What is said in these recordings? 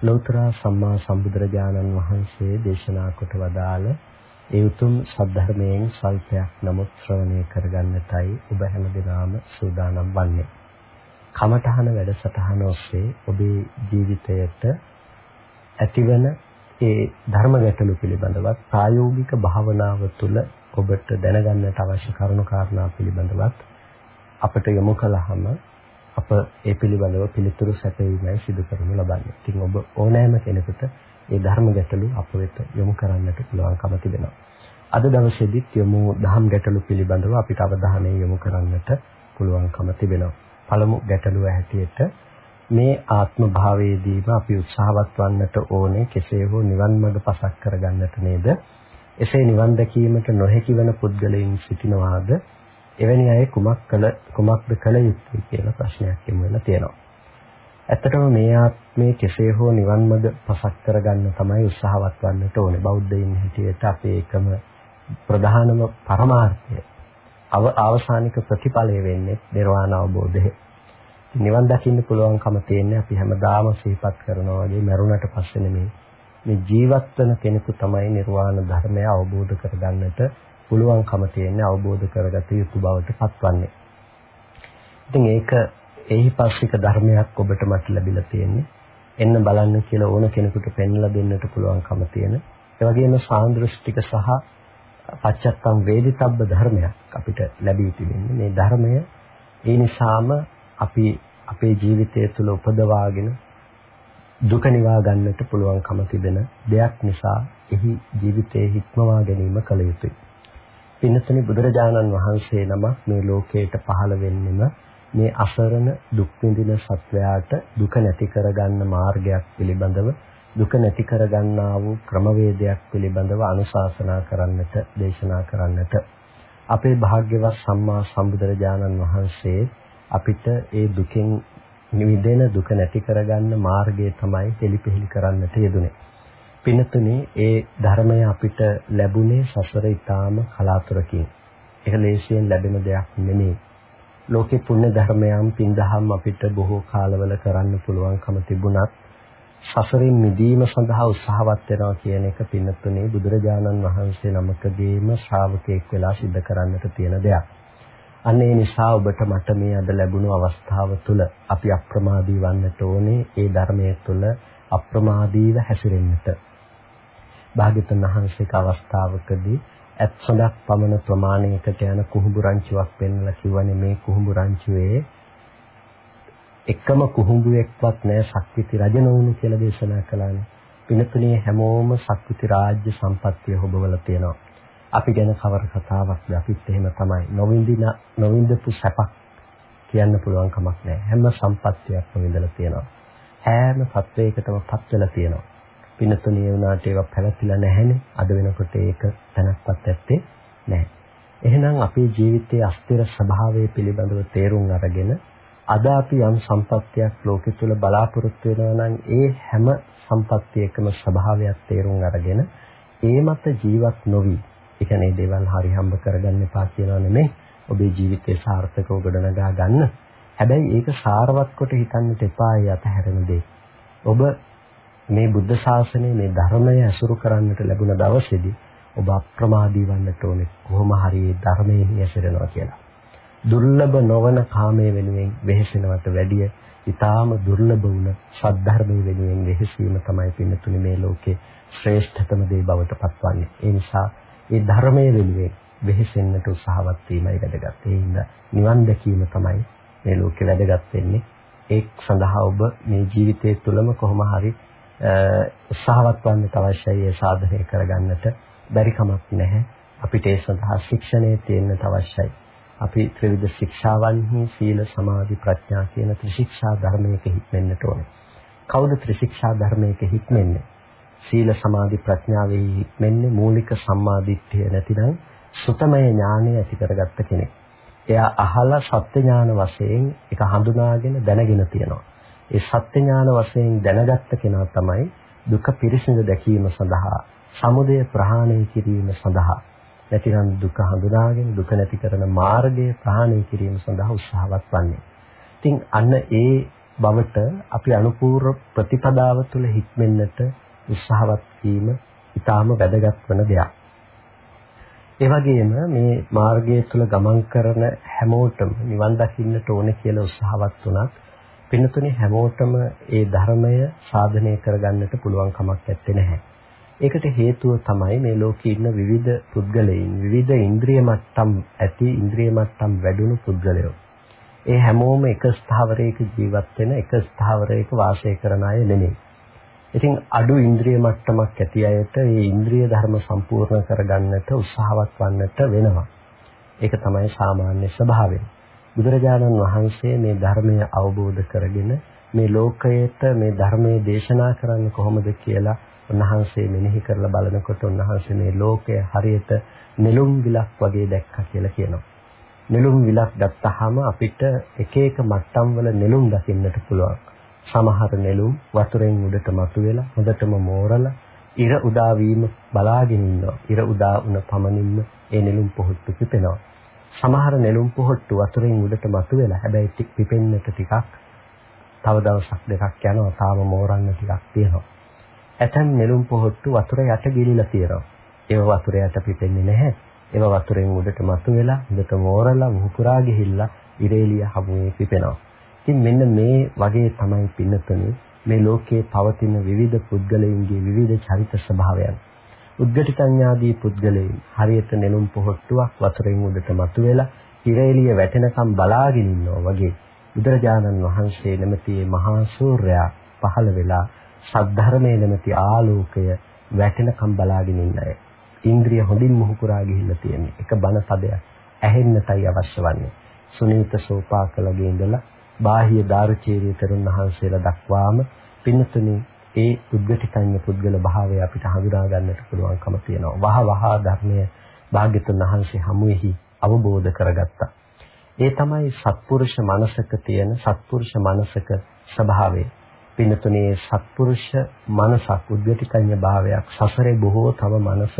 ලෞතර සම්මා සම්බුදුරජාණන් වහන්සේ දේශනා කොට වදාළ ඒ උතුම් සද්ධර්මයෙන් සල්පයක් නමුත් ශ්‍රවණය කරගන්නටයි ඔබ හැමදෙනාම සූදානම් වන්නේ. කමඨහන වැඩසටහන ඔස්සේ ඔබේ ජීවිතයට ඇතිවන ඒ ධර්ම ගැටලු පිළිබඳවත් ප්‍රායෝගික භාවනාව තුළ ඔබට දැනගන්නට අවශ්‍ය කරුණු කාරණා පිළිබඳවත් අපට යොමු කළාම අප ඒ පිළිබඳව පිළිතුරු සැපයීමයි සිදු කරනු ලබන්නේ. ඉතින් ඔබ ඕනෑම කෙනෙකුට මේ ධර්ම ගැටලු අප වෙත යොමු කරන්නට පුළුවන්කම තිබෙනවා. අද දවසේදීත් යොමු දහම් ගැටලු පිළිබඳව අපිට අවධානය යොමු කරන්නට පුළුවන්කම තිබෙනවා. පළමු ගැටලුව හැටියට මේ ආත්ම භාවයේදීම අපි උත්සාහවත් වන්නට ඕනේ කෙසේ හෝ නිවන් මඟ පසක් කරගන්නට නේද? එසේ නිවන් දැකීමට නොහැකි වන පුද්ගලයන් සිටිනවාද? එවැනි අය කුමක් කළ කුමක්ද කළ යුත්තේ කියලා ප්‍රශ්නයක් යොමු වෙලා තියෙනවා. ඇත්තටම මේ ආත්මයේ කෙසේ හෝ නිවන් මඟ පසක් කරගන්න තමයි උත්සාහවත් වන්නට ඕනේ. බෞද්ධයින් හැටියට අපේ එකම ප්‍රධානම පරමාර්ථය අව ආවසානික ප්‍රතිඵලය වෙන්නේ නිර්වාණ අවබෝධය. නිවන් දකින්න පුළුවන්කම තියෙන්නේ අපි හැමදාම සිහිපත් කරනවා වගේ මරුණට පස්සේ නෙමෙයි. මේ ජීවත් වෙන කෙනෙකු තමයි නිර්වාණ ධර්මය අවබෝධ කරගන්නට පුළුවන්කම තියෙන්නේ අවබෝධ කරගත යුතු බවට පත්වන්නේ. ඉතින් ඒක එහිපස්සික ධර්මයක් ඔබට මට ලැබිලා තියෙන්නේ. එන්න බලන්න කියලා ඕන කෙනෙකුට පෙන්ලා දෙන්නට පුළුවන්කම තියෙන. ඒ වගේම සාන්දෘෂ්ටික සහ පච්චත්තම් වේදිතබ්බ ධර්මයක් අපිට ලැබී තිබෙන්නේ. මේ ධර්මය ඒ නිසාම අපි අපේ ජීවිතය තුළ උපදවාගෙන දුක නිවා ගන්නට පුළුවන්කම තිබෙන දෙයක් නිසා එහි ජීවිතයේ හික්මවා ගැනීම කළ යුතුයි. පින්නතනි බුදුරජාණන් වහන්සේ නම මේ ලෝකයට පහළ වෙන්නෙම මේ අසරණ දුක් විඳින සත්වයාට දුක නැති කරගන්න මාර්ගයක් පිළිබඳව දුක නැති කරගන්නා වූ ක්‍රමවේදයක් පිළිබඳව අනුශාසනා කරන්නට දේශනා කරන්නට අපේ භාග්‍යවත් සම්මා සම්බුදුරජාණන් වහන්සේ අපිට ඒ දුකෙන් නිවිදෙන දුක නැති කරගන්න මාර්ගය තමයි පිළිපෙහෙලි කරන්නට යෙදුනේ. පිනතුනේ ඒ ධර්මය අපිට ලැබුණේ සසර ඊටාම කලාතුරකින්. ඒක ලේසියෙන් ලැබෙන දෙයක් නෙමෙයි. ලෝකේ පුණ්‍ය ධර්මයන් පින්දහම් අපිට බොහෝ කාලවල කරන්න පුළුවන්කම තිබුණත් සසරින් මිදීම සඳහා උත්සාහවත් වෙනවා කියන එක පින්නතුනේ බුදුරජාණන් වහන්සේ නමකගේම ශ්‍රාවකෙක් වෙලා සිද්ධ කරන්නට තියෙන දෙයක්. අන්න ඒ නිසා ඔබට මට මේ අද ලැබුණු අවස්ථාව තුළ අපි අප්‍රමාදී වන්නට ඕනේ ඒ ධර්මයේ තුළ අප්‍රමාදීව හැසිරෙන්නට. භාග්‍යතුන් වහන්සේක අවස්ථාවකදී ඇත් සොඳක් පමණ ප්‍රමාණයකට යන කුහුඹු රංචුවක් පෙන්වලා කිව්වනේ මේ කුහුඹු රංචුවේ එකම කුහුඹුවෙක්වත් නැහැ ශක්තිති රජ නොවුණු කියලා දේශනා කළානේ. පිනතුනේ හැමෝම ශක්තිති රාජ්‍ය සම්පත්තිය හොබවල තියෙනවා. අපි ගැන කවර කතාවක්ද අපිත් එහෙම තමයි. නොවින්දින නොවින්දපු සැපක් කියන්න පුළුවන් කමක් නැහැ. හැම සම්පත්තියක්ම විඳලා තියෙනවා. හැම සත්වයකටම පත් වෙලා තියෙනවා. පිනතුණිය වුණාට ඒවා පැවතිලා නැහැනේ. අද වෙනකොට ඒක තනක්වත් ඇත්තේ නැහැ. එහෙනම් අපේ ජීවිතයේ අස්තිර ස්වභාවය පිළිබඳව තේරුම් අරගෙන අද අපි යම් සම්පත්තියක් ලෝකෙ තුල බලාපොරොත්තු වෙනවා නම් ඒ හැම සම්පත්තියකම ස්වභාවයක් තේරුම් අරගෙන ඒ මත ජීවත් නොවි. ඒ කියන්නේ දේවල් හරි හම්බ කරගන්න එපා කියනවා නෙමෙයි. ඔබේ ජීවිතේ සාර්ථකව ගොඩනගා ගන්න. හැබැයි ඒක සාරවත් කොට හිතන්නට එපා ඒ අතහැරෙන දේ. ඔබ මේ බුද්ධ ශාසනය මේ ධර්මය අසුරු කරන්නට ලැබුණ දවසේදී ඔබ අප්‍රමාදී වන්නට ඕනේ කොහොම හරි ධර්මයේ හැසිරෙනවා කියලා. දුර්ලභ නොවන කාමයේ වෙනුවෙන් වෙහෙසෙනවට වැඩිය ඊටාම දුර්ලභ වුණ සද්ධර්මයේ වෙනුවෙන් වෙහෙසීම තමයි පින්නතුනේ මේ ලෝකේ ශ්‍රේෂ්ඨතම දේ බවට පත්වන්නේ. ඒ නිසා මේ ධර්මයේ වෙනුවෙන් වෙහෙසෙන්නට උත්සාහවත් වීමයි වැදගත්. ඒ හින්දා නිවන් දැකීම තමයි මේ ලෝකේ වැදගත් වෙන්නේ. ඒ සඳහා ඔබ මේ ජීවිතය තුළම කොහොම හරි උත්සාහවත් වන්න අවශ්‍යයි ඒ සාධනය කරගන්නට. බැරි කමක් නැහැ. අපිට ඒ සඳහා ශික්ෂණය තියෙන්න අවශ්‍යයි. අපි ත්‍රිවිධ ශික්ෂාවන්හි සීල සමාධි ප්‍රඥා කියන ත්‍රිශික්ෂා ධර්මයක හික්මෙන්නට ඕනේ. කවුද ත්‍රිශික්ෂා ධර්මයක හික්මෙන්නේ සීල සමාධි ප්‍රඥාවෙහි මෙන්නේ මූලික සම්මාදිට්ඨිය නැතිනම් සුතමය ඥානය ඇති කරගත්ත කෙනෙක්. එයා අහලා සත්‍ය ඥාන වශයෙන් ඒක හඳුනාගෙන දැනගෙන තියෙනවා. ඒ සත්‍ය ඥාන වශයෙන් දැනගත්ත කෙනා තමයි දුක පිරිසිදු දැකීම සඳහා, සමුදය ප්‍රහාණය කිරීම සඳහා, නැතිනම් දුක හඳුනාගෙන දුක නැති කරන මාර්ගය ප්‍රහාණය කිරීම සඳහා උත්සාහවත් වන්නේ. ඉතින් අන්න ඒ බවට අපි අනුපූර්ව ප්‍රතිපදාව තුළ හික්මෙන්නට උත්සාහවත් වීම ඊටාම වැදගත් වන දෙයක්. ඒ වගේම මේ මාර්ගය තුළ ගමන් කරන හැමෝටම නිවන් දකින්නට ඕනේ කියලා උත්සාහවත් වුණත් පින්නතුනේ හැමෝටම ඒ ධර්මය සාධනය කරගන්නට පුළුවන් කමක් නැත්තේ නැහැ. ඒකට හේතුව තමයි මේ ලෝකේ ඉන්න විවිධ පුද්ගලයන් විවිධ ඉන්ද්‍රිය මට්ටම් ඇති ඉන්ද්‍රිය මට්ටම් වැඩුණු පුද්ගලයෝ. ඒ හැමෝම එක ස්ථාවරයක ජීවත් වෙන එක ස්ථාවරයක වාසය කරන අය නෙමෙයි. ඉතින් අඩු ඉන්ද්‍රිය මට්ටමක් ඇති අයට මේ ඉන්ද්‍රිය ධර්ම සම්පූර්ණ කරගන්නට උත්සාහවත් වන්නට වෙනවා. ඒක තමයි සාමාන්‍ය ස්වභාවය. බුදුරජාණන් වහන්සේ මේ ධර්මය අවබෝධ කරගෙන මේ ලෝකයට මේ ධර්මයේ දේශනා කරන්න කොහොමද කියලා උන්වහන්සේ මෙනෙහි කරලා බලනකොට උන්වහන්සේ මේ ලෝකය හරියට නෙළුම් විලක් වගේ දැක්කා කියලා කියනවා. නෙළුම් විලක් ගත්තාම අපිට එක එක මට්ටම් වල නෙළුම් දකින්නට පුළුවන්. සමහර නෙළුම් වතුරෙන් උඩට මතුවෙලා හොඳටම මෝරලා ඉර උදා වීම බලාගෙන ඉන්නවා. ඉර උදා වුණ පමණින්ම ඒ නෙළුම් පොහොට්ටු පිපෙනවා. සමහර නෙළුම් පොහොට්ටු වතුරෙන් උඩට මතුවෙලා හැබැයි ටික පිපෙන්නට ටිකක් තව දවසක් දෙකක් යනවා. තාම මෝරන්න ටිකක් තියෙනවා. ඇතැම් නෙළුම් පොහොට්ටු වතුර යට ගිලිලා තියෙනවා. ඒව වතුර යට පිපෙන්නේ නැහැ. ඒව වතුරෙන් උඩට මතුවෙලා හොඳට මෝරලා මුහුකුරා ගිහිල්ලා ඉරේලිය හමුවේ පිපෙනවා. ඉතින් මෙන්න මේ වගේ තමයි පින්නතුනේ මේ ලෝකයේ පවතින විවිධ පුද්ගලයන්ගේ විවිධ චරිත ස්වභාවයන්. උද්ගටිතඥාදී පුද්ගලයන් හරියට නෙළුම් පොහොට්ටුවක් වතුරෙන් උඩට මතුවෙලා ඉරේලිය වැටෙනකම් බලාගෙන ඉන්නවා වගේ බුදුරජාණන් වහන්සේ නැමැති මහා සූර්යයා පහළ වෙලා සද්ධර්මයේ නැමැති ආලෝකය වැටෙනකම් බලාගෙන ඉන්න අය. ඉන්ද්‍රිය හොඳින් මුහුකුරා ගිහිල්ලා තියෙන්නේ. එක බණ පදයක් ඇහෙන්නටයි අවශ්‍ය වන්නේ. සුනීත සෝපාකලගේ ඉඳලා බාහිය දාරුචීරිය තරුණ වහන්සේලා දක්වාම පින්නතුනි ඒ උද්ගටිකඤ්ඤ පුද්ගල භාවය අපිට හඳුනා ගන්නට පුළුවන්කම තියෙනවා. වහ වහ ධර්මය භාග්‍යතුන් වහන්සේ හමුෙහි අවබෝධ කරගත්තා. ඒ තමයි සත්පුරුෂ මනසක තියෙන සත්පුරුෂ මනසක ස්වභාවය. පින්නතුනේ සත්පුරුෂ මනසක් උද්ගටිකඤ්ඤ භාවයක් සසරේ බොහෝ තව මනස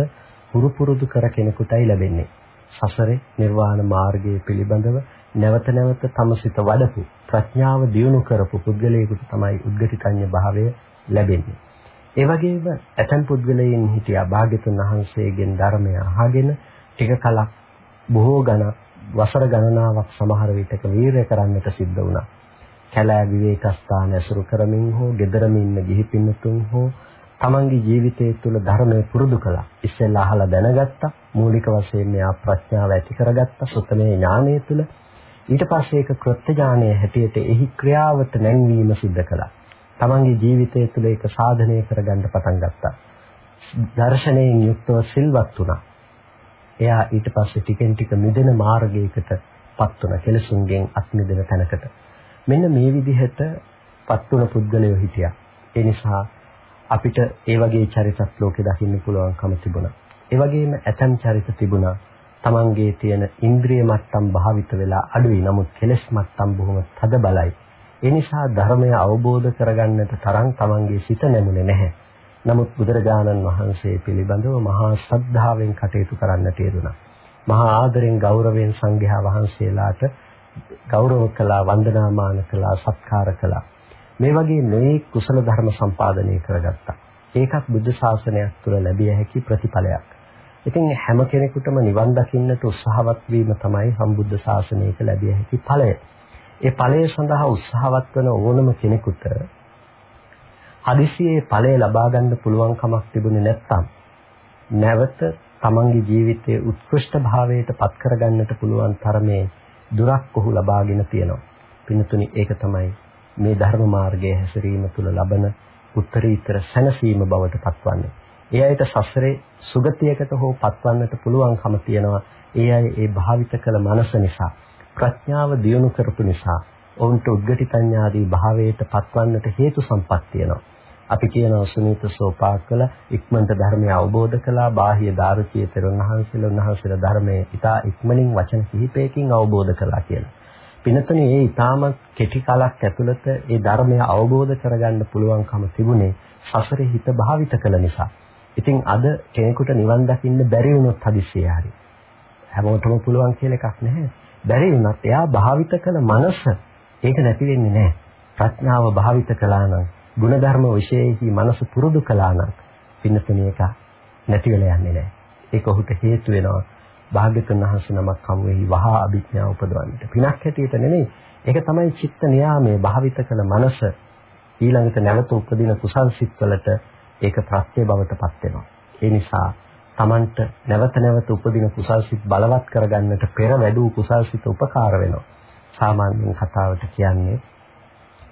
පුරු පුරුදු කර කෙනෙකුටයි ලැබෙන්නේ. සසරේ නිර්වාණ මාර්ගයේ පිළිබඳව නැවත නැවත තම සිත වඩපු ප්‍රඥාව දියුණු කරපු පුද්ගලයෙකුට තමයි උද්ගටිකඤ්ඤ භාවය ලැබෙන්නේ. ඒ වගේම ඇතන් පුද්ගලයන් හිටියා භාග්‍යතුන් වහන්සේගෙන් ධර්මය අහගෙන ටික කලක් බොහෝ ගණන් වසර ගණනාවක් සමහර විටක වීරය කරන්නට සිද්ධ වුණා. කැලෑ විවේකස්ථාන ඇසුරු කරමින් හෝ ගෙදරම ඉන්න ගිහි පින්නතුන් හෝ තමන්ගේ ජීවිතය තුළ ධර්මය පුරුදු කළා. ඉස්සෙල්ලා අහලා දැනගත්තා. මූලික වශයෙන් මෙයා ප්‍රඥාව ඇති කරගත්තා. සුත්තමේ ඥානය තුළ ඊට පස්සේ ඒක කෘත්‍ය ඥානයේ හැටියට එහි ක්‍රියාවට නැංවීම සිද්ධ කළා. තමන්ගේ ජීවිතය තුළ ඒක සාධනය කරගන්න පටන් ගත්තා. දර්ශනයෙන් යුක්තව සිල්වත් වුණා. එයා ඊට පස්සේ ටිකෙන් ටික මිදෙන මාර්ගයකටපත් වුණා. කෙලසුන්ගෙන් අත් මිදෙන තැනකට. මෙන්න මේ විදිහට පත් වුණ පුද්ගලයෝ හිටියා. ඒ නිසා අපිට ඒ වගේ චරිතත් ලෝකේ දකින්න පුළුවන්කම තිබුණා. ඒ වගේම ඇතම් චරිත තිබුණා. Tamange තියෙන ඉන්ද්‍රිය මට්ටම් භාවිත වෙලා අඩුයි. නමුත් කෙලෙස් මට්ටම් බොහොම තද බලයි. ඒ නිසා ධර්මය අවබෝධ කරගන්නට තරම් Tamange සිත නැමුනේ නැහැ. නමුත් බුදුරජාණන් වහන්සේ පිළිබඳව මහා ශ්‍රද්ධාවෙන් කටයුතු කරන්නට යෙදුණා. මහා ආදරෙන් ගෞරවයෙන් සංඝයා වහන්සේලාට ගෞරව කළා වන්දනාමාන කළා සත්කාර කළා මේ වගේ මේ කුසල ධර්ම සම්පාදනය කරගත්තා ඒකත් බුද්ධ ශාසනයක් තුළ ලැබිය හැකි ප්‍රතිඵලයක් ඉතින් හැම කෙනෙකුටම නිවන් දකින්නට උත්සාහවත් වීම තමයි සම්බුද්ධ ශාසනයක ලැබිය හැකි ඵලය ඒ ඵලය සඳහා උත්සාහවත් වන ඕනම කෙනෙකුට හදිසියේ ඵලය ලබා ගන්න පුළුවන් කමක් තිබුණේ නැත්නම් නැවත තමන්ගේ ජීවිතයේ උත්කෘෂ්ඨ භාවයට පත් කරගන්නට පුළුවන් තරමේ දුරක් ඔහු ලබාගෙන තියෙනවා. පින්තුනි ඒක තමයි මේ ධර්ම මාර්ගයේ හැසිරීම තුළ ලබන උත්තරීතර සැනසීම බවට පත්වන්නේ. ඒ අයට සසරේ සුගතියකට හෝ පත්වන්නට පුළුවන්කම තියෙනවා. ඒ අය ඒ භාවිත කළ මනස නිසා ප්‍රඥාව දියුණු කරපු නිසා ඔවුන්ට උද්ගටිතඥාදී භාවයට පත්වන්නට හේතු සම්පත් තියෙනවා. අපි කියනවා සුනීත සෝපාක් කළ ඉක්මනට ධර්මය අවබෝධ කළා බාහ්‍ය දාර්ශනික තෙරුණහන්සේලා උන්වහන්සේලා ධර්මයේ ඉතා ඉක්මනින් වචන කිහිපයකින් අවබෝධ කළා කියලා. පිනතුනේ ඒ ඊටාම කෙටි කාලයක් ඇතුළත ඒ ධර්මය අවබෝධ කරගන්න පුළුවන්කම තිබුණේ සසරේ හිත භාවිත කළ නිසා. ඉතින් අද කෙනෙකුට නිවන් දකින්න බැරි වුණොත් හදිස්සිය හරි. හැමෝටම පුළුවන් කියලා එකක් නැහැ. බැරි වුණත් එයා භාවිත කළ මනස ඒක නැති වෙන්නේ නැහැ. ප්‍රඥාව භාවිත කළා නම් ಗುಣධර්ම විශේෂී මනස පුරුදු කළා නම් පින්නතුනේ එක නැති වෙලා යන්නේ නැහැ. ඒක ඔහුට හේතු වෙනවා භාග්‍යතුන් වහන්සේ නමක් හමු වෙයි වහා අභිඥා උපදවන්නට. පිනක් හැටියට නෙමෙයි. ඒක තමයි චිත්ත නියාමයේ භාවිත කළ මනස ඊළඟට නැවත උපදින කුසල් සිත්වලට ඒක ප්‍රත්‍ය බවට පත් වෙනවා. ඒ නිසා Tamanට නැවත නැවත උපදින කුසල් සිත් බලවත් කරගන්නට පෙර වැඩූ කුසල් සිත් උපකාර වෙනවා. සාමාන්‍යයෙන් කතාවට කියන්නේ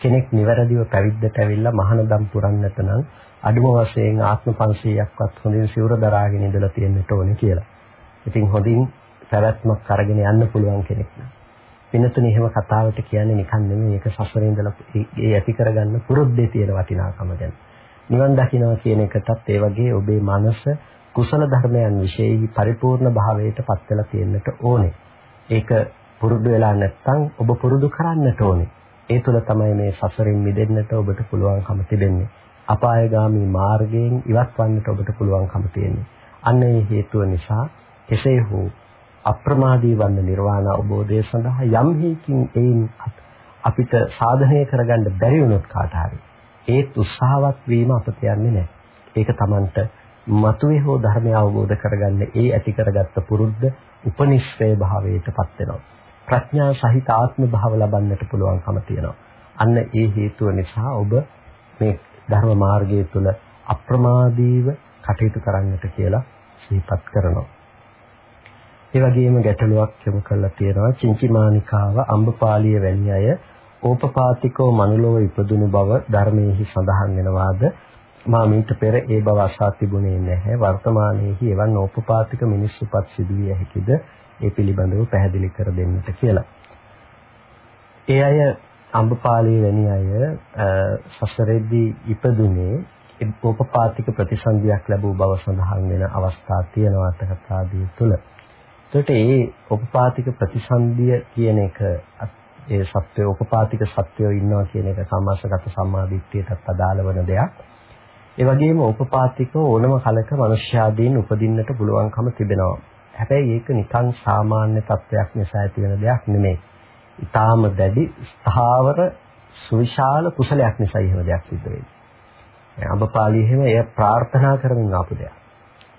කෙනෙක් නිවැරදිව පැවිද්දට ඇවිල්ලා මහානදම් පුරන්නට නම් අඩුම වශයෙන් ආත්ම 500ක්වත් හොඳින් සිවුර දරාගෙන ඉඳලා තියෙන්නට ඕනේ කියලා. ඉතින් හොඳින් පැවැත්මක් අරගෙන යන්න පුළුවන් කෙනෙක් නම්. වෙනතුනේ එහෙම කතාවට කියන්නේ නිකන් නෙමෙයි ඒක සසරේ ඉඳලා ඒ ඇති කරගන්න පුරුද්දේ තියෙන වටිනාකම ගැන. නිවන් දකින්නවා කියන එකටත් ඒ වගේ ඔබේ මනස කුසල ධර්මයන් વિશેයි පරිපූර්ණ භාවයට පත් වෙලා තියෙන්නට ඕනේ. ඒක පුරුදු වෙලා නැත්නම් ඔබ පුරුදු කරන්නට ඕනේ. ඒ තුළ තමයි මේ සසරින් මිදෙන්නට ඔබට පුළුවන්කම තිබෙන්නේ. අපායগামী මාර්ගයෙන් ඉවත් වන්නට ඔබට පුළුවන්කම තියෙන්නේ. අන්න ඒ හේතුව නිසා කෙසේ හෝ අප්‍රමාදී වන්න නිර්වාණ අවබෝධය සඳහා යම් හේකින් ඒන් අපිට සාධනය කරගන්න බැරි වුණොත් කාට හරි ඒත් උත්සාහවත් වීම අප කියන්නේ නැහැ. ඒක Tamanට මතුවේ හෝ ධර්මය අවබෝධ කරගන්න ඒ ඇති කරගත්ත පුරුද්ද උපනිශ්‍රේ භාවයටපත් වෙනවා. ප්‍රඥා සහිත ආත්ම භාව ලබන්නට පුළුවන්කම තියෙනවා. අන්න ඒ හේතුව නිසා ඔබ මේ ධර්ම මාර්ගය තුල අප්‍රමාදීව කටයුතු කරන්නට කියලා සිහිපත් කරනවා. ඒ වගේම ගැටලුවක් යොමු කරලා තියෙනවා චින්චිමානිකාව අම්බපාලිය වැනි අය ඕපපාතිකව මනුලොව ඉපදුණු බව ධර්මයේහි සඳහන් වෙනවාද මා මීට පෙර ඒ බව අසා තිබුණේ නැහැ වර්තමානයේහි එවන් ඕපපාතික මිනිස්සුපත් සිදුවිය හැකිද ඒ පිළිබඳව පැහැදිලි කර දෙන්නට කියලා. ඒ අය අම්බපාලී වැනි අය සසරෙද්දී ඉපදුනේ උපපාතික ප්‍රතිසන්දියක් ලැබූ බව සඳහන් වෙන අවස්ථා තියෙනවා අටකතාදී තුල. එතකොට ඒ උපපාතික ප්‍රතිසන්දිය කියන එක ඒ සත්‍ය උපපාතික සත්‍යය ඉන්නවා කියන එක සම්මාසගත සම්මාදිට්ඨියටත් අදාළ වෙන දෙයක්. ඒ වගේම උපපාතික ඕනම කලක මනුෂ්‍යාදීන් උපදින්නට පුළුවන්කම තිබෙනවා. හැබැයි ඒක නිකන් සාමාන්‍ය තත්වයක් නිසා ඇති වෙන දෙයක් නෙමෙයි. ඊටාම දැඩි ස්ථාවර සුවිශාල කුසලයක් නිසා එහෙම දෙයක් සිද්ධ වෙන්නේ. අඹපාලි එහෙම එය ප්‍රාර්ථනා කරමින් ආපු දෙයක්.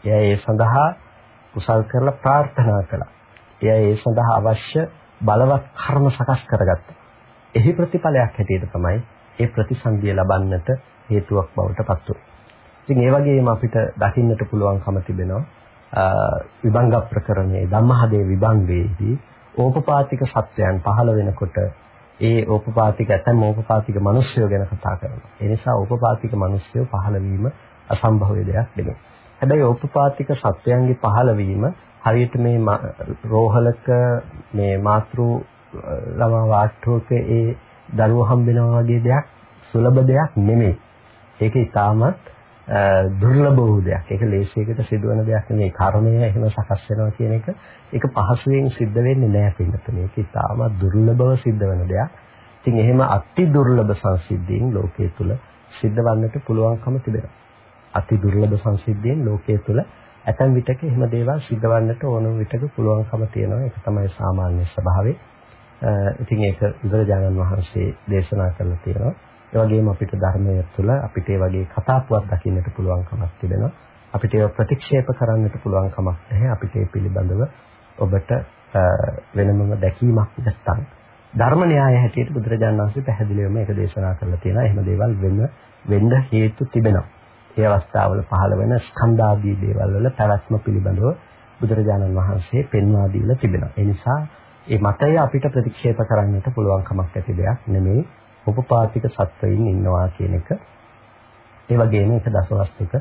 එයා ඒ සඳහා කුසල් කරලා ප්‍රාර්ථනා කළා. එයා ඒ සඳහා අවශ්‍ය බලවත් කර්ම සකස් කරගත්තා. එහි ප්‍රතිඵලයක් හැටියට තමයි ඒ ප්‍රතිසන්දිය ලබන්නට හේතුවක් බවට පත් වුනේ. ඉතින් ඒ වගේම අපිට දකින්නට පුළුවන්කම තිබෙනවා විභංග ප්‍රකරණයේ ධම්මහදේ විභංගයේදී ඕපපාතික සත්‍යයන් පහළ වෙනකොට ඒ ඕපපාතික ඇතැම් ඕපපාතික මිනිස්සුયો ගැන කතා කරනවා. ඒ නිසා ඕපපාතික මිනිස්සුયો පහළ වීම අසම්භව්‍ය දෙයක් නෙමෙයි. හැබැයි ඕපපාතික සත්‍යයන්ගේ පහළ වීම හරියට මේ රෝහලක මේ මාතෘ ළමා වාට්ටුවක ඒ දරුවෝ හම්බෙනවා වගේ දෙයක් සුලභ දෙයක් නෙමෙයි. ඒක ඉතාමත් දුර්ලභ වූ දෙයක්. ඒක ලේසියකට සිදුවන දෙයක් නෙමෙයි. කර්මය එහෙම සකස් වෙනවා කියන එක ඒක පහසුවෙන් සිද්ධ වෙන්නේ නැහැ පින්නතුනේ. ඒක ඉතාම දුර්ලභව සිද්ධ වෙන දෙයක්. ඉතින් එහෙම අති දුර්ලභ සංසිද්ධීන් ලෝකයේ තුල සිද්ධ වන්නට පුළුවන්කම තිබෙනවා. අති දුර්ලභ සංසිද්ධීන් ලෝකයේ තුල ඇතැම් විටක එහෙම දේවල් සිද්ධ වන්නට ඕන විටක පුළුවන්කම තියෙනවා. ඒක තමයි සාමාන්‍ය ස්වභාවය. ඉතින් ඒක බුදුරජාණන් වහන්සේ දේශනා කරලා තියෙනවා. ඒ වගේම අපිට ධර්මය තුළ අපිට ඒ වගේ කතාපුවක් දකින්නට පුළුවන්කමක් තිබෙනවා. අපිට ඒක ප්‍රතික්ෂේප කරන්නට පුළුවන් කමක් නැහැ. අපිට ඒ පිළිබඳව ඔබට වෙනමම දැකීමක් නැත්නම් ධර්ම න්‍යාය හැටියට බුදුරජාණන් වහන්සේ පැහැදිලිවම ඒක දේශනා කරලා තියෙනවා. එහෙම දේවල් වෙන්න වෙන්න හේතු තිබෙනවා. ඒ අවස්ථාවල පහළ වෙන ස්කන්ධාදී දේවල් වල පැවැත්ම පිළිබඳව බුදුරජාණන් වහන්සේ පෙන්වා දීලා තිබෙනවා. ඒ නිසා මේ මතය අපිට ප්‍රතික්ෂේප කරන්නට පුළුවන් කමක් ඇති දෙයක් නෙමෙයි. උපපාතික සත්වයින් ඉන්නවා කියන එක. ඒ වගේම ඒක දසවස්තුක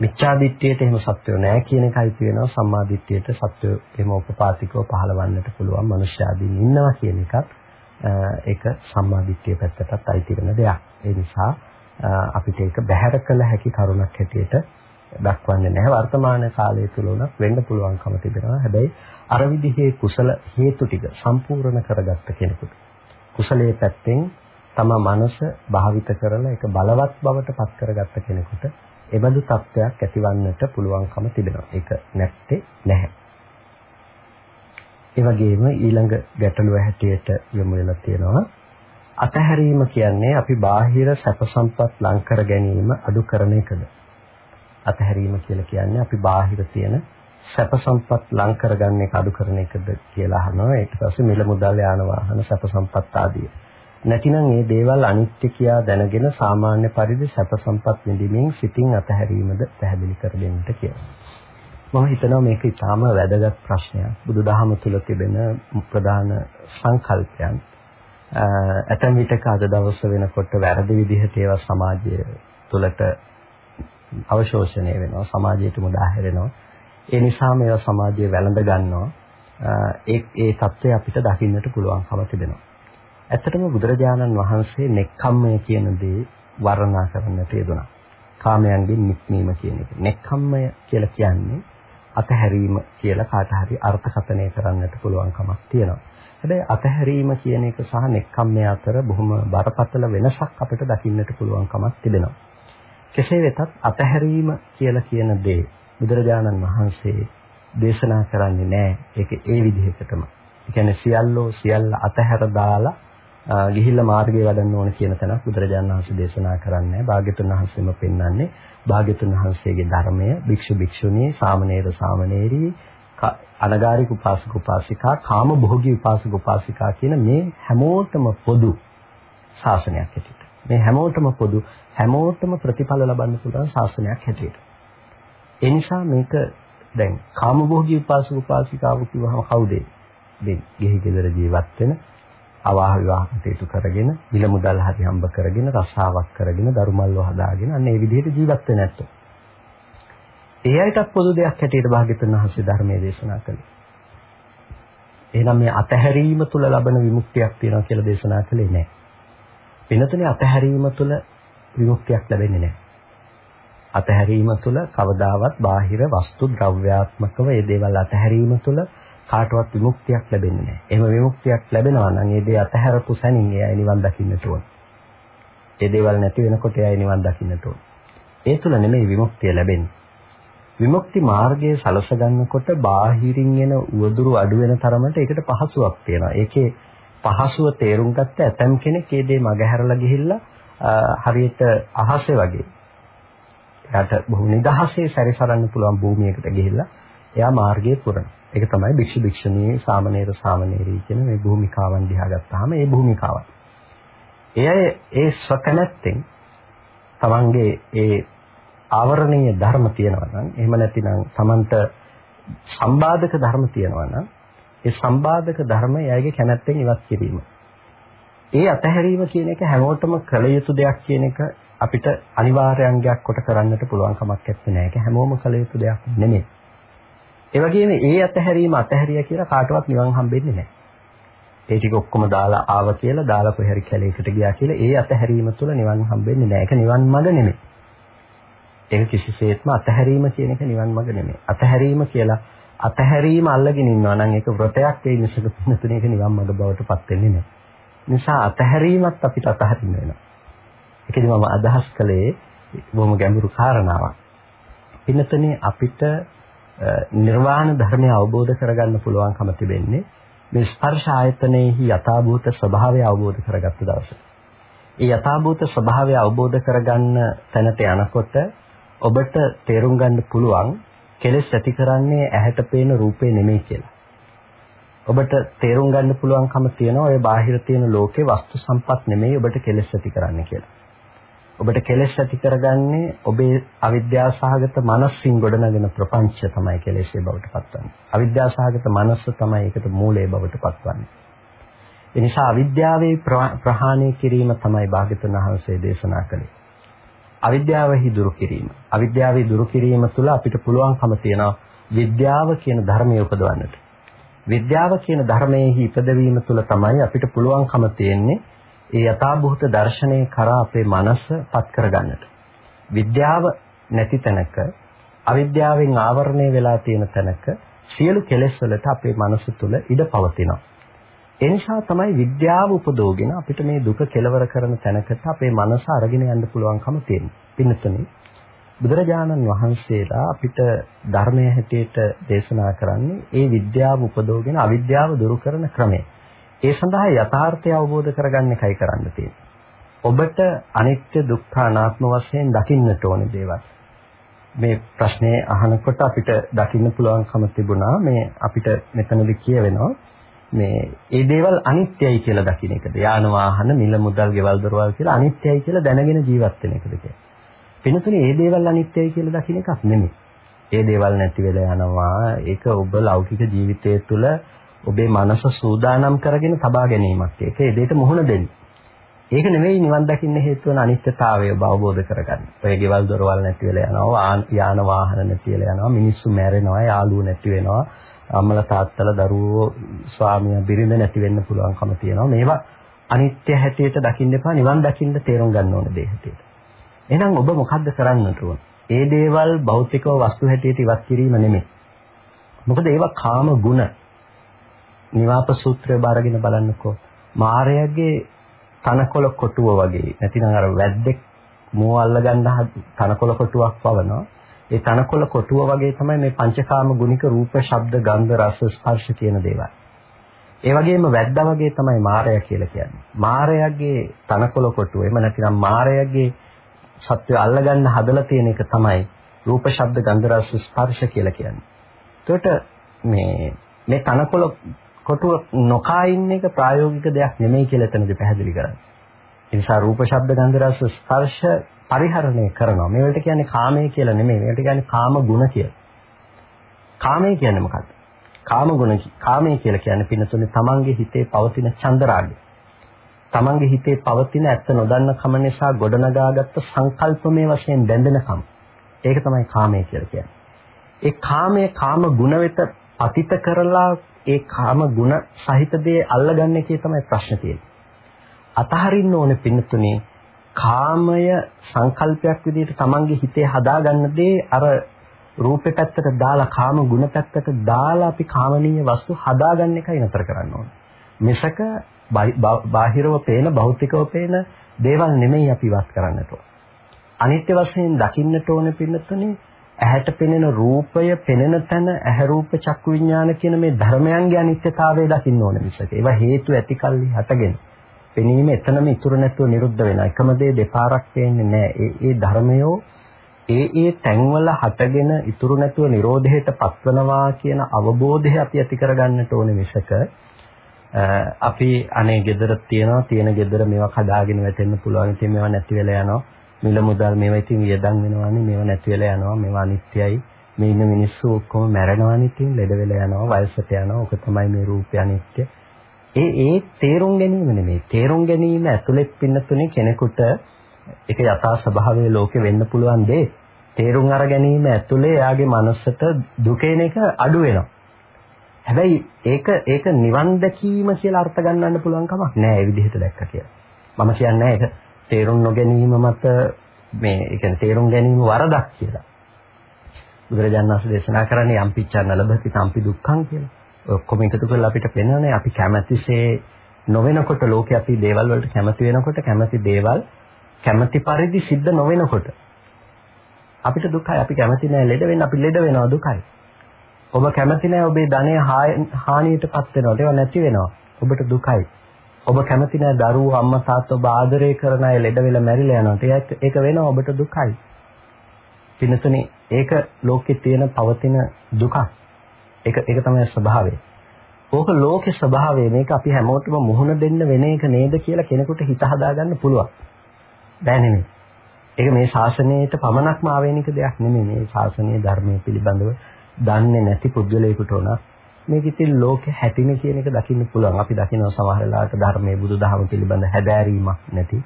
මිච්ඡා දිට්ඨියට එහෙම සත්වෝ නැහැ කියන එකයි කියනවා සම්මා දිට්ඨියට සත්වෝ එහෙම උපපාතිකව පහළවන්නට පුළුවන් මනුෂ්‍යාදීන් ඉන්නවා කියන එකත් ඒක සම්මා දිට්ඨිය පැත්තටත් අයිති වෙන දෙයක්. ඒ නිසා අපිට ඒක බැහැර කළ හැකි කරුණක් හැටියට දක්වන්නේ නැහැ වර්තමාන කාලය තුල උනත් වෙන්න පුළුවන්කම තිබෙනවා හැබැයි අර විදිහේ කුසල හේතු ටික සම්පූර්ණ කරගත්ත කෙනෙකුට කුසලයේ පැත්තෙන් තම මනස භාවිත කරලා ඒක බලවත් බවට පත් කරගත්ත කෙනෙකුට එබඳු තත්ත්වයක් ඇතිවන්නට පුළුවන්කම තිබෙනවා. ඒක නැත්තේ නැහැ. ඒ වගේම ඊළඟ ගැටලුව හැටියට යොමු වෙලා තියෙනවා අතහැරීම කියන්නේ අපි බාහිර සැප සම්පත් ලං කර ගැනීම අඩු කරන එකද? අතහැරීම කියලා කියන්නේ අපි බාහිර තියෙන සැප සම්පත් ලං කරගන්න එක අඩු කරන එකද කියලා අහනවා. ඊට පස්සේ මිල මුදල් යාන වාහන සැප සම්පත් ආදී. නැතිනම් මේ දේවල් අනිත්‍ය කියා දැනගෙන සාමාන්‍ය පරිදි සැප සම්පත් විඳින්මින් සිතින් අතහැරීමද පැහැදිලි කර දෙන්නට කියලා. මම හිතනවා මේක ඊටාම වැදගත් ප්‍රශ්නයක්. බුදුදහම තුල තිබෙන ප්‍රධාන සංකල්පයන් ඇතැම් විටක අද දවස වෙනකොට වැරදි විදිහට ඒවා සමාජය තුළට අවශෝෂණය වෙනවා සමාජයට මුදා හැරෙනවා ඒ නිසා මේවා සමාජයේ වැළඳ ගන්නවා ඒ ඒ தත්ත්වය අපිට දකින්නට පුළුවන්කම තිබෙනවා ඇත්තටම බුදුරජාණන් වහන්සේ නෙක්ඛම්මය කියන දේ වර්ණනා කරන්නට යෙදුණා. කාමයන්ගෙන් නික්මීම කියන එක. නෙක්ඛම්මය කියලා කියන්නේ අතහැරීම කියලා කාට හරි අර්ථකථනය කරන්නට පුළුවන් කමක් තියෙනවා. හැබැයි අතහැරීම කියන එක සහ නෙක්ඛම්මය අතර බොහොම බරපතල වෙනසක් අපිට දකින්නට පුළුවන් කමක් තිබෙනවා. කෙසේ වෙතත් අතහැරීම කියලා කියන දේ බුදුරජාණන් වහන්සේ දේශනා කරන්නේ නැහැ. ඒක ඒ විදිහකටම. ඒ කියන්නේ සියල්ලෝ සියල්ල අතහැර දාලා ගිහිල්ලා මාර්ගය වඩන්න ඕන කියන තැනක් බුදුරජාණන් වහන්සේ දේශනා කරන්නේ. භාග්‍යතුන් වහන්සේම පෙන්වන්නේ භාග්‍යතුන් වහන්සේගේ ධර්මය භික්ෂු භික්ෂුණී සාමණේර සාමණේරී අනගාരിക උපාසක උපාසිකා කාම භෝගී උපාසක උපාසිකා කියන මේ හැමෝටම පොදු ශාසනයක් හැටියට. මේ හැමෝටම පොදු හැමෝටම ප්‍රතිඵල ලබන්න පුළුවන් ශාසනයක් හැටියට. ඒ නිසා මේක දැන් කාම භෝගී උපාසක උපාසිකාව කිව්වහම කවුද? මේ ගෙහි ගෙදර ජීවත් වෙන අවාහ විවාහ කටයුතු කරගෙන මිල මුදල් හරි හම්බ කරගෙන රස්සාවක් කරගෙන දරුමල්ව හදාගෙන අන්න ඒ විදිහට ජීවත් වෙන්නේ නැත්තෝ. ඒ අයටත් පොදු දෙයක් හැටියට භාග්‍යතුන් වහන්සේ ධර්මයේ දේශනා කළේ. එහෙනම් මේ අතහැරීම තුල ලබන විමුක්තියක් තියෙනවා කියලා දේශනා කළේ නැහැ. වෙනතුනේ අතහැරීම තුල විමුක්තියක් ලැබෙන්නේ නැහැ. අතහැරීම තුල කවදාවත් බාහිර වස්තු ද්‍රව්‍යාත්මකව මේ දේවල් අතහැරීම තුල කාටවත් විමුක්තියක් ලැබෙන්නේ නැහැ. එහෙම විමුක්තියක් ලැබෙනවා නම් ඒ දේ අතහැරපු සැනින් එයා නිවන් දකින්නට ඕන. ඒ දේවල් නැති වෙනකොට එයා නිවන් දකින්නට ඕන. ඒ තුල නෙමෙයි විමුක්තිය ලැබෙන්නේ. විමුක්ති මාර්ගයේ සලස ගන්නකොට බාහිරින් එන උවදුරු අඩු වෙන තරමට ඒකට පහසුවක් තියෙනවා. ඒකේ පහසුව තේරුම් ගත්ත ඇතම් කෙනෙක් ඒ දේ මගහැරලා ගිහිල්ලා හරියට අහසේ වගේ එයාට බොහොම නිදහසේ සැරිසරන්න පුළුවන් භූමියකට ගිහිල්ලා එයා මාර්ගයේ පුරනවා. ඒක තමයි භික්ෂු භික්ෂුණී සාමණේර සාමණේරී කියන මේ භූමිකාවන් දිහා ගත්තාම ඒ භූමිකාවන්. එය ඒ ස්වකනත්තෙන් තමන්ගේ ඒ ආවරණීය ධර්ම තියෙනවා නම් එහෙම නැතිනම් තමන්ට සම්බාධක ධර්ම තියෙනවා නම් ඒ සම්බාධක ධර්ම එයාගේ කැමැත්තෙන් ඉවත් කිරීම. ඒ අතහැරීම කියන එක හැමෝටම කළ යුතු දෙයක් කියන එක අපිට අනිවාර්ය අංගයක් කොට කරන්නට පුළුවන් කමක් නැත්තේ. ඒක හැමෝම කළ යුතු දෙයක් නෙමෙයි. ඒ වගේම ඒ අතහැරීම අතහැරියා කියලා කාටවත් නිවන් හම්බෙන්නේ නැහැ. ඒ ටික ඔක්කොම දාලා ආව කියලා දාලා කොහේ හරි කැලේකට ගියා කියලා ඒ අතහැරීම තුළ නිවන් හම්බෙන්නේ නැහැ. ඒක නිවන් මඟ නෙමෙයි. ඒක කිසිසේත්ම අතහැරීම කියන එක නිවන් මඟ නෙමෙයි. අතහැරීම කියලා අතහැරීම අල්ලගෙන ඉන්නවා නම් ඒක වෘතයක් ඒ නිසක තුනේ ඒක නිවන් මඟ බවට පත් වෙන්නේ නැහැ. නිසා අතහැරීමත් අපිට අතහරින්න වෙනවා. ඒකදී මම අදහස් කළේ බොහොම ගැඹුරු කාරණාවක්. පින්නතනේ අපිට නිර්වාණ ධර්මය අවබෝධ කරගන්න පුළුවන්කම තිබෙන්නේ මේ ස්පර්ශ ආයතනයේහි යථාභූත ස්වභාවය අවබෝධ කරගත්ත දවසේ. ඒ යථාභූත ස්වභාවය අවබෝධ කරගන්න තැනට යනකොට ඔබට තේරුම් ගන්න පුළුවන් කෙලෙස් ඇති කරන්නේ ඇහැට පේන රූපේ නෙමෙයි කියලා. ඔබට තේරුම් ගන්න පුළුවන්කම තියෙනවා ඔය බාහිර තියෙන ලෝකේ වස්තු සම්පත් නෙමෙයි ඔබට කෙලෙස් ඇති කරන්නේ කියලා. ඔබට කෙලෙස් ඇති කරගන්නේ ඔබේ අවිද්‍යාව සහගත මනසින් ගොඩනගෙන ප්‍රපංච තමයි කෙලෙස්ේ බවට පත්වන්නේ. අවිද්‍යාව සහගත මනස තමයි ඒකට මූලයේ බවට පත්වන්නේ. ඒ නිසා අවිද්‍යාවේ ප්‍රහාණය කිරීම තමයි භාග්‍යතුන් වහන්සේ දේශනා කළේ. අවිද්‍යාවෙහි දුරු කිරීම. අවිද්‍යාවේ දුරු කිරීම තුළ අපිට පුළුවන්කම තියෙනවා විද්‍යාව කියන ධර්මය උපදවන්නට. විද්‍යාව කියන ධර්මයේහි ඉපදවීම තුළ තමයි අපිට පුළුවන්කම තියෙන්නේ ඒ යථාභූත දර්ශනය කරා අපේ මනස පත් කරගන්නට. විද්‍යාව නැති තැනක අවිද්‍යාවෙන් ආවරණය වෙලා තියෙන තැනක සියලු කෙලෙස් වලට අපේ මනස තුල ඉඩ පවතිනවා. ඒ නිසා තමයි විද්‍යාව උපදෝගෙන අපිට මේ දුක කෙලවර කරන තැනකට අපේ මනස අරගෙන යන්න පුළුවන්කම තියෙන්නේ. පින්නතනේ බුදුරජාණන් වහන්සේලා අපිට ධර්මය හැටියට දේශනා කරන්නේ ඒ විද්‍යාව උපදෝගෙන අවිද්‍යාව දුරු කරන ක්‍රමය. ඒ සඳහා යථාර්ථය අවබෝධ කරගන්න එකයි කරන්න තියෙන්නේ. ඔබට අනිත්‍ය දුක්ඛ අනාත්ම වශයෙන් දකින්නට ඕනේ දේවල්. මේ ප්‍රශ්නේ අහනකොට අපිට දකින්න පුළුවන්කම තිබුණා මේ අපිට මෙතනදි කියවෙනවා මේ ඒ දේවල් අනිත්‍යයි කියලා දකින්න එකද යාන වාහන මිල මුදල් ගෙවල් දොරවල් කියලා අනිත්‍යයි කියලා දැනගෙන ජීවත් වෙන එකද කියලා. පිනතුනේ මේ දේවල් අනිත්‍යයි කියලා දකින්න එකක් නෙමෙයි. ඒ දේවල් නැති වෙලා යනවා. ඒක ඔබ ලෞකික ජීවිතය තුළ ඔබේ මනස සූදානම් කරගෙන තබා ගැනීමක්. ඒක ඒ දෙයට මුහුණ දෙන්න. ඒක නෙමෙයි නිවන් දකින්න හේතු වන අනිත්‍යතාවය අවබෝධ කරගන්න. ඔය ගෙවල් දොරවල් නැති වෙලා යනවා, යාන වාහන නැති වෙලා යනවා, මිනිස්සු මැරෙනවා, යාළුවෝ නැති වෙනවා, අම්මලා තාත්තලා දරුවෝ ස්වාමියා බිරිඳ නැති වෙන්න පුළුවන්කම තියෙනවා. මේවා අනිත්‍ය හැටියට දකින්න එපා, නිවන් දකින්න තේරුම් ගන්න ඕන දේ හැටියට. එහෙනම් ඔබ මොකද්ද කරන්නට ඕන? ඒ දේවල් භෞතිකව වස්තු හැටියට ඉවත් කිරීම නෙමෙයි. මොකද ඒවා කාම ගුණ. නිවාප සූත්‍රය බාරගෙන බලන්නකෝ. මායයේ තනකොළ කොටුව වගේ නැතිනම් අර වැද්දෙක් මෝ අල්ලගන්න තනකොළ කොටුවක් පවනවා. ඒ තනකොළ කොටුව වගේ තමයි මේ පංචකාම ගුණික රූප, ශබ්ද, ගන්ධ, රස, ස්පර්ශ කියන දේවල්. ඒ වගේම වැද්දා වගේ තමයි මායя කියලා කියන්නේ. මායගේ තනකොළ කොටුව. එහෙම නැතිනම් මායගේ සත්‍ය අල්ලගන්න හදලා තියෙන එක තමයි රූප ශබ්ද ගන්ධ රස ස්පර්ශ කියලා කියන්නේ. එතකොට මේ මේ තනකොළ කොටුව නොකා ඉන්න එක ප්‍රායෝගික දෙයක් නෙමෙයි කියලා එතනදී පැහැදිලි කරන්නේ. ඒ නිසා රූප ශබ්ද ගන්ධ රස ස්පර්ශ පරිහරණය කරනවා. මේවලට කියන්නේ කාමය කියලා නෙමෙයි. මේකට කියන්නේ කාම ගුණ කියලා. කාමය කියන්නේ මොකක්ද? කාම ගුණ කාමය කියලා කියන්නේ පින්නතුනේ තමන්ගේ හිතේ පවතින චන්දරාගය. තමන්ගේ හිතේ පවතින ඇත්ත නොදන්න කම නිසා ගොඩනගාගත්ත සංකල්පමය වශයෙන් බැඳෙනකම. ඒක තමයි කාමය කියලා කියන්නේ. ඒ කාමයේ කාම ගුණ වෙත අතිත කරලා ඒ කාම ගුණ සහිත දේ අල්ලගන්න එකේ තමයි ප්‍රශ්නේ තියෙන්නේ. අතහරින්න ඕනේ පින්නතුනේ කාමය සංකල්පයක් විදිහට තමන්ගේ හිතේ හදාගන්න දේ අර රූපේ පැත්තට දාලා කාම ගුණ පැත්තට දාලා අපි කාමනීය වස්තු හදාගන්න එකයි නතර කරන්න ඕනේ. මිසක බාහිරව පේන භෞතිකව පේන දේවල් නෙමෙයි අපි වත් කරන්නට ඕන. අනිත්‍ය වශයෙන් දකින්නට ඕන පින්නතුනේ ඇහැට පෙනෙන රූපය පෙනෙන තැන ඇහැ රූප චක්කු විඥාන කියන මේ ධර්මයන්ගේ අනිත්‍යතාවය දකින්න ඕන මිසක ඒවා හේතු ඇතිකල්ලි හටගෙන පෙනීම එතනම ඉතුරු නැතුව නිරුද්ධ වෙනවා. එකම දේ දෙපාරක් පේන්නේ නැහැ. ඒ ඒ ධර්මයෝ ඒ ඒ තැන්වල හටගෙන ඉතුරු නැතුව Nirodheට පත්වනවා කියන අවබෝධය අපි ඇති කරගන්නට ඕනේ මිසක අපි අනේ gedara තියනවා තියෙන gedara මේවා කඩාගෙන වැටෙන්න පුළුවන් ඉතින් මේවා නැති වෙලා යනවා මිල මුදල් මේවා ඉතින් වියදම් වෙනවානේ මේවා නැති වෙලා යනවා මේවා අනිත්‍යයි. මේ ඉන්න මිනිස්සු ඔක්කොම මැරෙනවානේ ඉතින් ලෙඩ වෙලා යනවා වයසට යනවා. ඔක තමයි මේ රූපය අනිත්‍ය. ඒ ඒ තේරුම් ගැනීම නෙමෙයි. තේරුම් ගැනීම ඇතුළෙත් පින්නතුනේ කෙනෙකුට ඒක යථා ස්වභාවයේ ලෝකෙ වෙන්න පුළුවන් දේ. තේරුම් අර ගැනීම ඇතුළේ එයාගේ මනසට දුකේන එක අඩු වෙනවා. හැබැයි ඒක ඒක නිවන් දැකීම කියලා අර්ථ ගන්නන්න පුළුවන් කමක් නෑ ඒ විදිහට දැක්ක කියලා. මම කියන්නේ ඒක. තේරුම් නොගැනීම මත මේ ඒ කියන්නේ තේරුම් ගැනීම වරදක් කියලා. බුදුරජාණන් වහන්සේ දේශනා කරන්නේ යම්පිච්චන්න ලබති සම්පි දුක්ඛං කියලා. ඔක්කොම එකතු කරලා අපිට පෙන්වන්නේ අපි කැමැතිසේ නොවෙනකොට ලෝකේ අපි දේවල් වලට කැමති වෙනකොට කැමති දේවල් කැමති පරිදි සිද්ධ නොවෙනකොට අපිට දුකයි අපි කැමති නෑ ලෙඩ වෙන්න අපි ලෙඩ වෙනවා දුකයි ඔබ කැමති නැහැ ඔබේ ධනය හානියටපත් වෙනවා. ඒවා නැති වෙනවා. ඔබට දුකයි. ඔබ කැමති නැහැ දරුවෝ අම්මා තාත්තා ඔබ ආදරය කරන අය ලෙඩ වෙලා මැරිලා යනවා. ඒක වෙනවා ඔබට දුකයි. පින්නතුනේ ඒක ලෝකේ තියෙන පවතින දුකක්. ඒක ඒක තමයි ස්වභාවය. ඕක ලෝකේ ස්වභාවය මේක අපි හැමෝටම මුහුණ දෙන්න වෙන එක නේද කියලා කෙනෙකුට හිත හදාගන්න පුළුවන්. බෑ නෙමෙයි. ඒක මේ ශාසනයට පමණක්ම ආවේනික දෙයක් නෙමෙයි. මේ ශාසනීය ධර්මයේ පිළිබඳව දන්නේ නැති පුද්ගලයෙකුට උනත් මේක ඉතින් ලෝකෙ හැටින කියන එක දකින්න පුළුවන්. අපි දකිනවා සමහර වෙලාවට ධර්මයේ බුදුදහම පිළිබඳ හැදෑරීමක් නැති,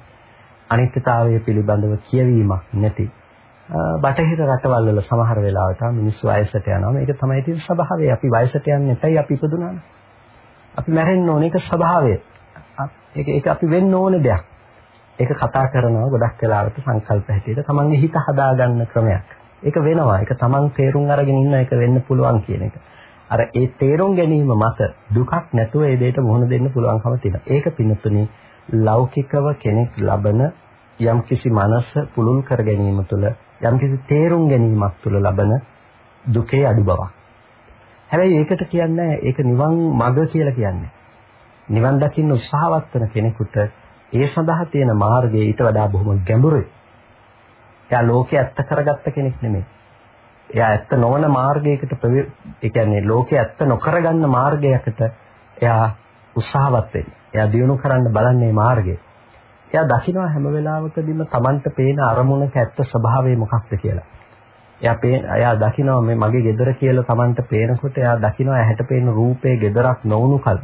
අනිත්‍යතාවය පිළිබඳව කියවීමක් නැති. බටහිර රටවල් වල සමහර වෙලාවට මිනිස්සු වයසට යනවා. මේක තමයි ඉතින් ස්වභාවය. අපි වයසට යන්නේ නැතයි අපි ඉපදුනානේ. අපි මැරෙන්න ඕනේ ඒක ස්වභාවය. ඒක ඒක අපි වෙන්න ඕන දෙයක්. ඒක කතා කරනවා ගොඩක් වෙලාවට සංකල්ප හැටියට තමන්ගේ හිත හදාගන්න ක්‍රමයක්. ඒක වෙනවා. ඒක තමන් තේරුම් අරගෙන ඉන්න එක වෙන්න පුළුවන් කියන එක. අර ඒ තේරුම් ගැනීම මත දුකක් නැතුව ඒ දෙයට මුහුණ දෙන්න පුළුවන්කම තියෙනවා. ඒක පින්නතුනේ ලෞකිකව කෙනෙක් ලබන යම්කිසි මනස පුළුල් කර ගැනීම තුළ යම්කිසි තේරුම් ගැනීමක් තුළ ලබන දුකේ අඩු බවක්. හැබැයි ඒකට කියන්නේ ඒක නිවන් මඟ කියලා කියන්නේ. නිවන් දකින්න උත්සාහවත් වෙන කෙනෙකුට ඒ සඳහා තියෙන මාර්ගය ඊට වඩා බොහොම ගැඹුරුයි. එයා ලෝකේ ඇත්ත කරගත්ත කෙනෙක් නෙමෙයි. එයා ඇත්ත නොවන මාර්ගයකට ඒ කියන්නේ ලෝකේ ඇත්ත නොකරගන්න මාර්ගයකට එයා උත්සාහවත් වෙන්නේ. එයා දියුණු කරන්න බලන්නේ මාර්ගය. එයා දකිනවා හැම වෙලාවකදීම Tamanට පේන අරමුණක ඇත්ත ස්වභාවය මොකක්ද කියලා. එයා පේ එයා දකිනවා මේ මගේ gedara කියලා Tamanට පේනකොට එයා දකිනවා ඇහැට පේන රූපේ gedarak නොවුණු කල.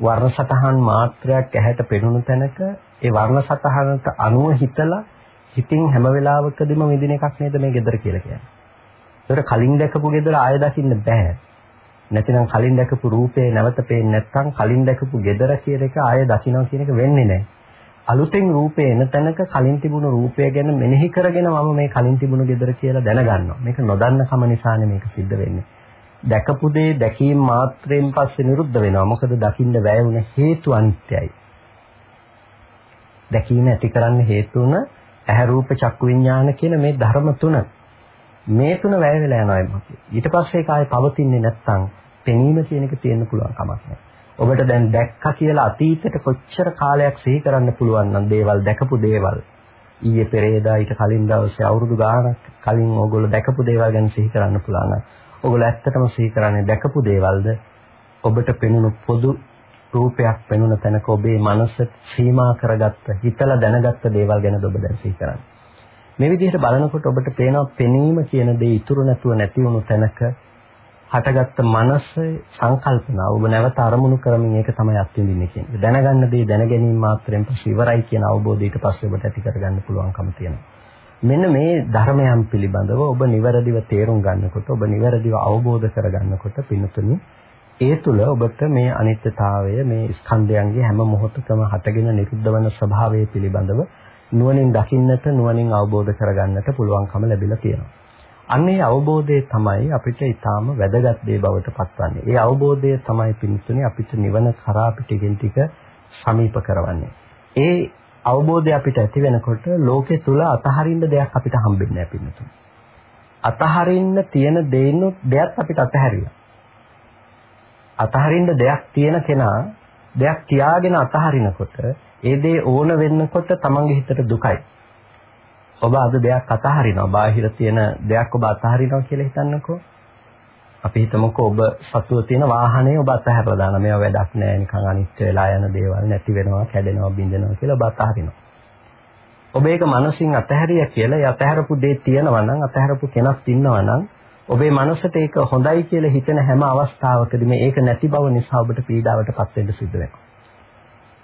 වර්ණ සතහන් මාත්‍රයක් ඇහැට පෙනුණු තැනක ඒ වර්ණ සතහනට අනුව හිතලා හිතින් හැම වෙලාවකදීම විඳින එකක් නේද මේ gedara කියලා කියන්නේ. ඒතර කලින් දැකපු gedara ආය දකින්න බෑ. නැතිනම් කලින් දැකපු රූපේ නැවත පේන්නේ නැත්නම් කලින් දැකපු gedara කියන එක ආය දකින්න කියන එක වෙන්නේ නැහැ. අලුතෙන් රූපේ එන තැනක කලින් තිබුණු රූපය ගැන මෙනෙහි කරගෙන මම මේ කලින් තිබුණු gedara කියලා දැනගන්නවා. මේක නොදන්න කම නිසානේ මේක සිද්ධ වෙන්නේ. දැකපු දේ දැකීම මාත්‍රයෙන් පස්සේ නිරුද්ධ වෙනවා. මොකද දකින්න වැය වුණ හේතු අනිත්‍යයි. දැකීම ඇති කරන්න හේතු වුණ ඇහැ රූප චක්කු විඥාන කියන මේ ධර්ම තුන මේ තුන වැය වෙලා යනවා එමකි. ඊට පස්සේ ඒක ආයේ පවතින්නේ නැත්නම් පෙනීම කියන එක තියෙන්න පුළුවන් කමක් නැහැ. ඔබට දැන් දැක්කා කියලා අතීතයට කොච්චර කාලයක් සිහි කරන්න පුළුවන් නම් දේවල් දැකපු දේවල් ඊයේ පෙරේදා ඊට කලින් දවසේ අවුරුදු ගාණක් කලින් ඕගොල්ලෝ දැකපු දේවල් ගැන සිහි කරන්න පුළුවන් නම් ඕගොල්ලෝ ඇත්තටම සිහි කරන්නේ දැකපු දේවල්ද ඔබට පෙනුණු පොදු රූපයක් පෙනුන තැනක ඔබේ මනස සීමා කරගත්ත හිතලා දැනගත්ත දේවල් ගැන ඔබ දැන් සිහි කරන්නේ මේ විදිහට බලනකොට ඔබට පේනවා පෙනීම කියන දේ ඉතුරු නැතුව නැති වුණු තැනක හටගත්ත මනස සංකල්පනා ඔබ නැවත අරමුණු කරමින් ඒක තමයි අත්විඳින්නේ කියන්නේ. දැනගන්න දේ දැනගැනීම මාත්‍රෙන් පස්සේ ඉවරයි කියන අවබෝධය ඊට පස්සේ ඔබට ඇති කරගන්න පුළුවන්කම තියෙනවා. මෙන්න මේ ධර්මයන් පිළිබඳව ඔබ නිවැරදිව තේරුම් ගන්නකොට ඔබ නිවැරදිව අවබෝධ කරගන්නකොට පින්තුනි ඒ තුල ඔබට මේ අනිත්‍යතාවය මේ ස්කන්ධයන්ගේ හැම මොහොතකම හටගෙන නිරුද්ධ වන ස්වභාවය පිළිබඳව නුවණින් දකින්නට නුවණින් අවබෝධ කරගන්නට පුළුවන්කම ලැබිලා තියෙනවා. අන්නේ අවබෝධය තමයි අපිට ඊටාම වැදගත් දේ බවට පත්වන්නේ. ඒ අවබෝධය තමයි පින්තුනේ අපිට නිවන කරා පිටින් ටික සමීප කරවන්නේ. ඒ අවබෝධය අපිට ඇති වෙනකොට ලෝකේ තුල අතහරින්න දෙයක් අපිට හම්බෙන්නේ නැහැ පින්තුනේ. අතහරින්න තියෙන දේනොත් දෙයක් අපිට අතහැරියා. අතහරින්න දෙයක් තියෙන කෙනා දෙයක් තියාගෙන අතහරිනකොට ඒ දේ ඕන වෙන්නකොට තමන්ගේ හිතට දුකයි. ඔබ අද දෙයක් අතහරිනවා. බාහිර තියෙන දෙයක් ඔබ අතහරිනවා කියලා හිතන්නකෝ. අපි හිතමුකෝ ඔබ සතුව තියෙන වාහනේ ඔබ අතහැරලා දානවා. මේවා වැඩක් නෑ නිකන් අනිත්‍ය වෙලා යන දේවල් නැති වෙනවා, කැඩෙනවා, බිඳෙනවා කියලා ඔබ අතහරිනවා. ඔබ ඒක මනසින් අතහැරිය කියලා ඒ අතහැරපු දේ තියෙනවා නම් අතහැරපු කෙනෙක් ඉන්නවා නම් ඔබේ මනසට ඒක හොඳයි කියලා හිතෙන හැම අවස්ථාවකදීම ඒක නැති බව නිසා ඔබට පීඩාවටපත් වෙන්න සිද්ධ වෙනවා.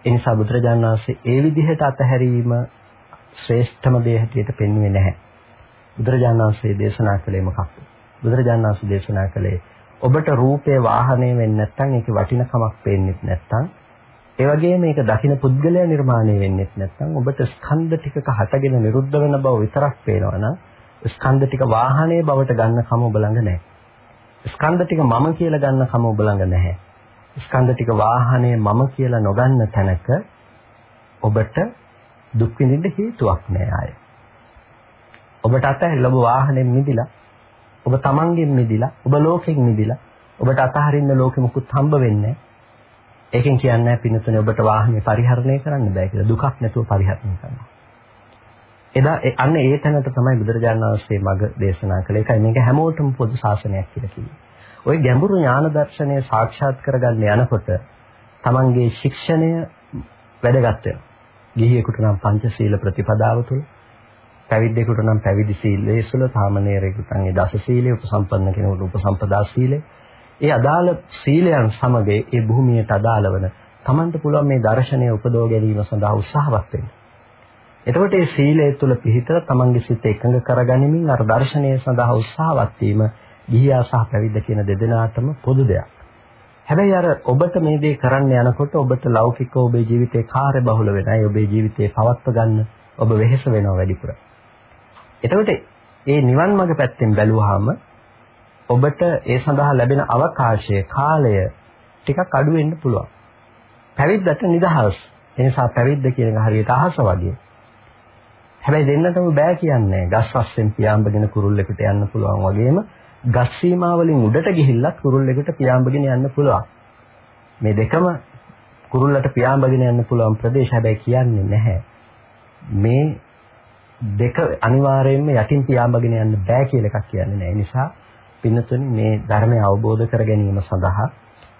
ඒ නිසා බුදුරජාණන් වහන්සේ ඒ විදිහට අතහැරීම ශ්‍රේෂ්ඨම දේ හැටියට පෙන්වන්නේ නැහැ. බුදුරජාණන් වහන්සේ දේශනා කළේ මොකක්ද? බුදුරජාණන් වහන්සේ දේශනා කළේ ඔබට රූපේ වාහනය වෙන්නේ නැත්නම් ඒකේ වටිනකමක් පේන්නේ නැත්නම් ඒ වගේම මේක දකින්න පුද්ගලයා නිර්මාණය වෙන්නේ නැත්නම් ඔබට ස්කන්ධ ටිකක හටගෙන නිරුද්ධ වෙන බව විතරක් පේනවනම් ස්කන්ධ ටික වාහනේ බවට ගන්න කම ඔබ ළඟ නැහැ. ස්කන්ධ ටික මම කියලා ගන්න කම ඔබ ළඟ නැහැ. ස්කන්ධ ටික වාහනේ මම කියලා නොගන්න තැනක ඔබට දුක් විඳින්න හේතුවක් නෑ ආය. ඔබට අතහැරිලා ඔබ වාහනේ මිදිලා ඔබ තමන්ගෙන් මිදිලා ඔබ ලෝකෙන් මිදිලා ඔබට අතහරින්න ලෝකෙ මුකුත් හම්බ වෙන්නේ ඒකෙන් කියන්නේ පින්නතුනේ ඔබට වාහනේ පරිහරණය කරන්න බෑ කියලා දුකක් නැතුව පරිහරණය කරනවා. එදා අන්න ඒ තැනට තමයි බුදුරජාණන් වහන්සේ මඟ දේශනා කළේ. ඒකයි මේක හැමෝටම පොදු ශාසනයක් කියලා කිව්වේ. ওই ගැඹුරු ඥාන දර්ශනය සාක්ෂාත් කරගන්න යනකොට තමන්ගේ ශික්ෂණය වැදගත් වෙනවා. ගිහියෙකුට නම් පංචශීල ප්‍රතිපදාව තුළ, පැවිද්දෙකුට නම් පැවිදි සීලයේ සුල, සාමණේරයෙකුට නම් ඒ දස සීලය, උපසම්පන්න කෙනෙකුට උපසම්පදා සීලය. ඒ අදාළ සීලයන් සමග ඒ භූමියට අදාළ වන තමන්ට පුළුවන් මේ දර්ශනය උපදව ගැනීම සඳහා උත්සාහවත් වෙන්න. එතකොට මේ සීලය තුළ පිහිටලා තමන්ගේ සිත එකඟ කරගනිමින් අර දර්ශනය සඳහා උත්සාහවත් වීම ගිහියා සහ පැවිද්ද කියන දෙදෙනාටම පොදු දෙයක්. හැබැයි අර ඔබට මේ දේ කරන්න යනකොට ඔබට ලෞකික ඔබේ ජීවිතේ කාර්ය බහුල වෙනයි ඔබේ ජීවිතේ පවත්ව ගන්න ඔබ වෙහෙස වෙනවා වැඩිපුර. එතකොට ඒ නිවන් මඟ පැත්තෙන් බැලුවාම ඔබට ඒ සඳහා ලැබෙන අවකාශය කාලය ටිකක් අඩු වෙන්න පුළුවන්. පැවිද්දට නිදහස්. ඒ නිසා පැවිද්ද කියන එක හරියට අහස වගේ. හැබැයි දෙන්නටම බෑ කියන්නේ. ගස් වස්සෙන් පියාඹගෙන කුරුල්ලෙකුට යන්න පුළුවන් වගේම ගස් සීමා වලින් උඩට ගිහිල්ලත් කුරුල්ලෙකුට පියාඹගෙන යන්න පුළුවන්. මේ දෙකම කුරුල්ලට පියාඹගෙන යන්න පුළුවන් ප්‍රදේශ හැබැයි කියන්නේ නැහැ. මේ දෙක අනිවාර්යයෙන්ම යටින් පියාඹගෙන යන්න බෑ කියලා එකක් කියන්නේ නැහැ. ඒ නිසා පින්නතුනි මේ ධර්මය අවබෝධ කර ගැනීම සඳහා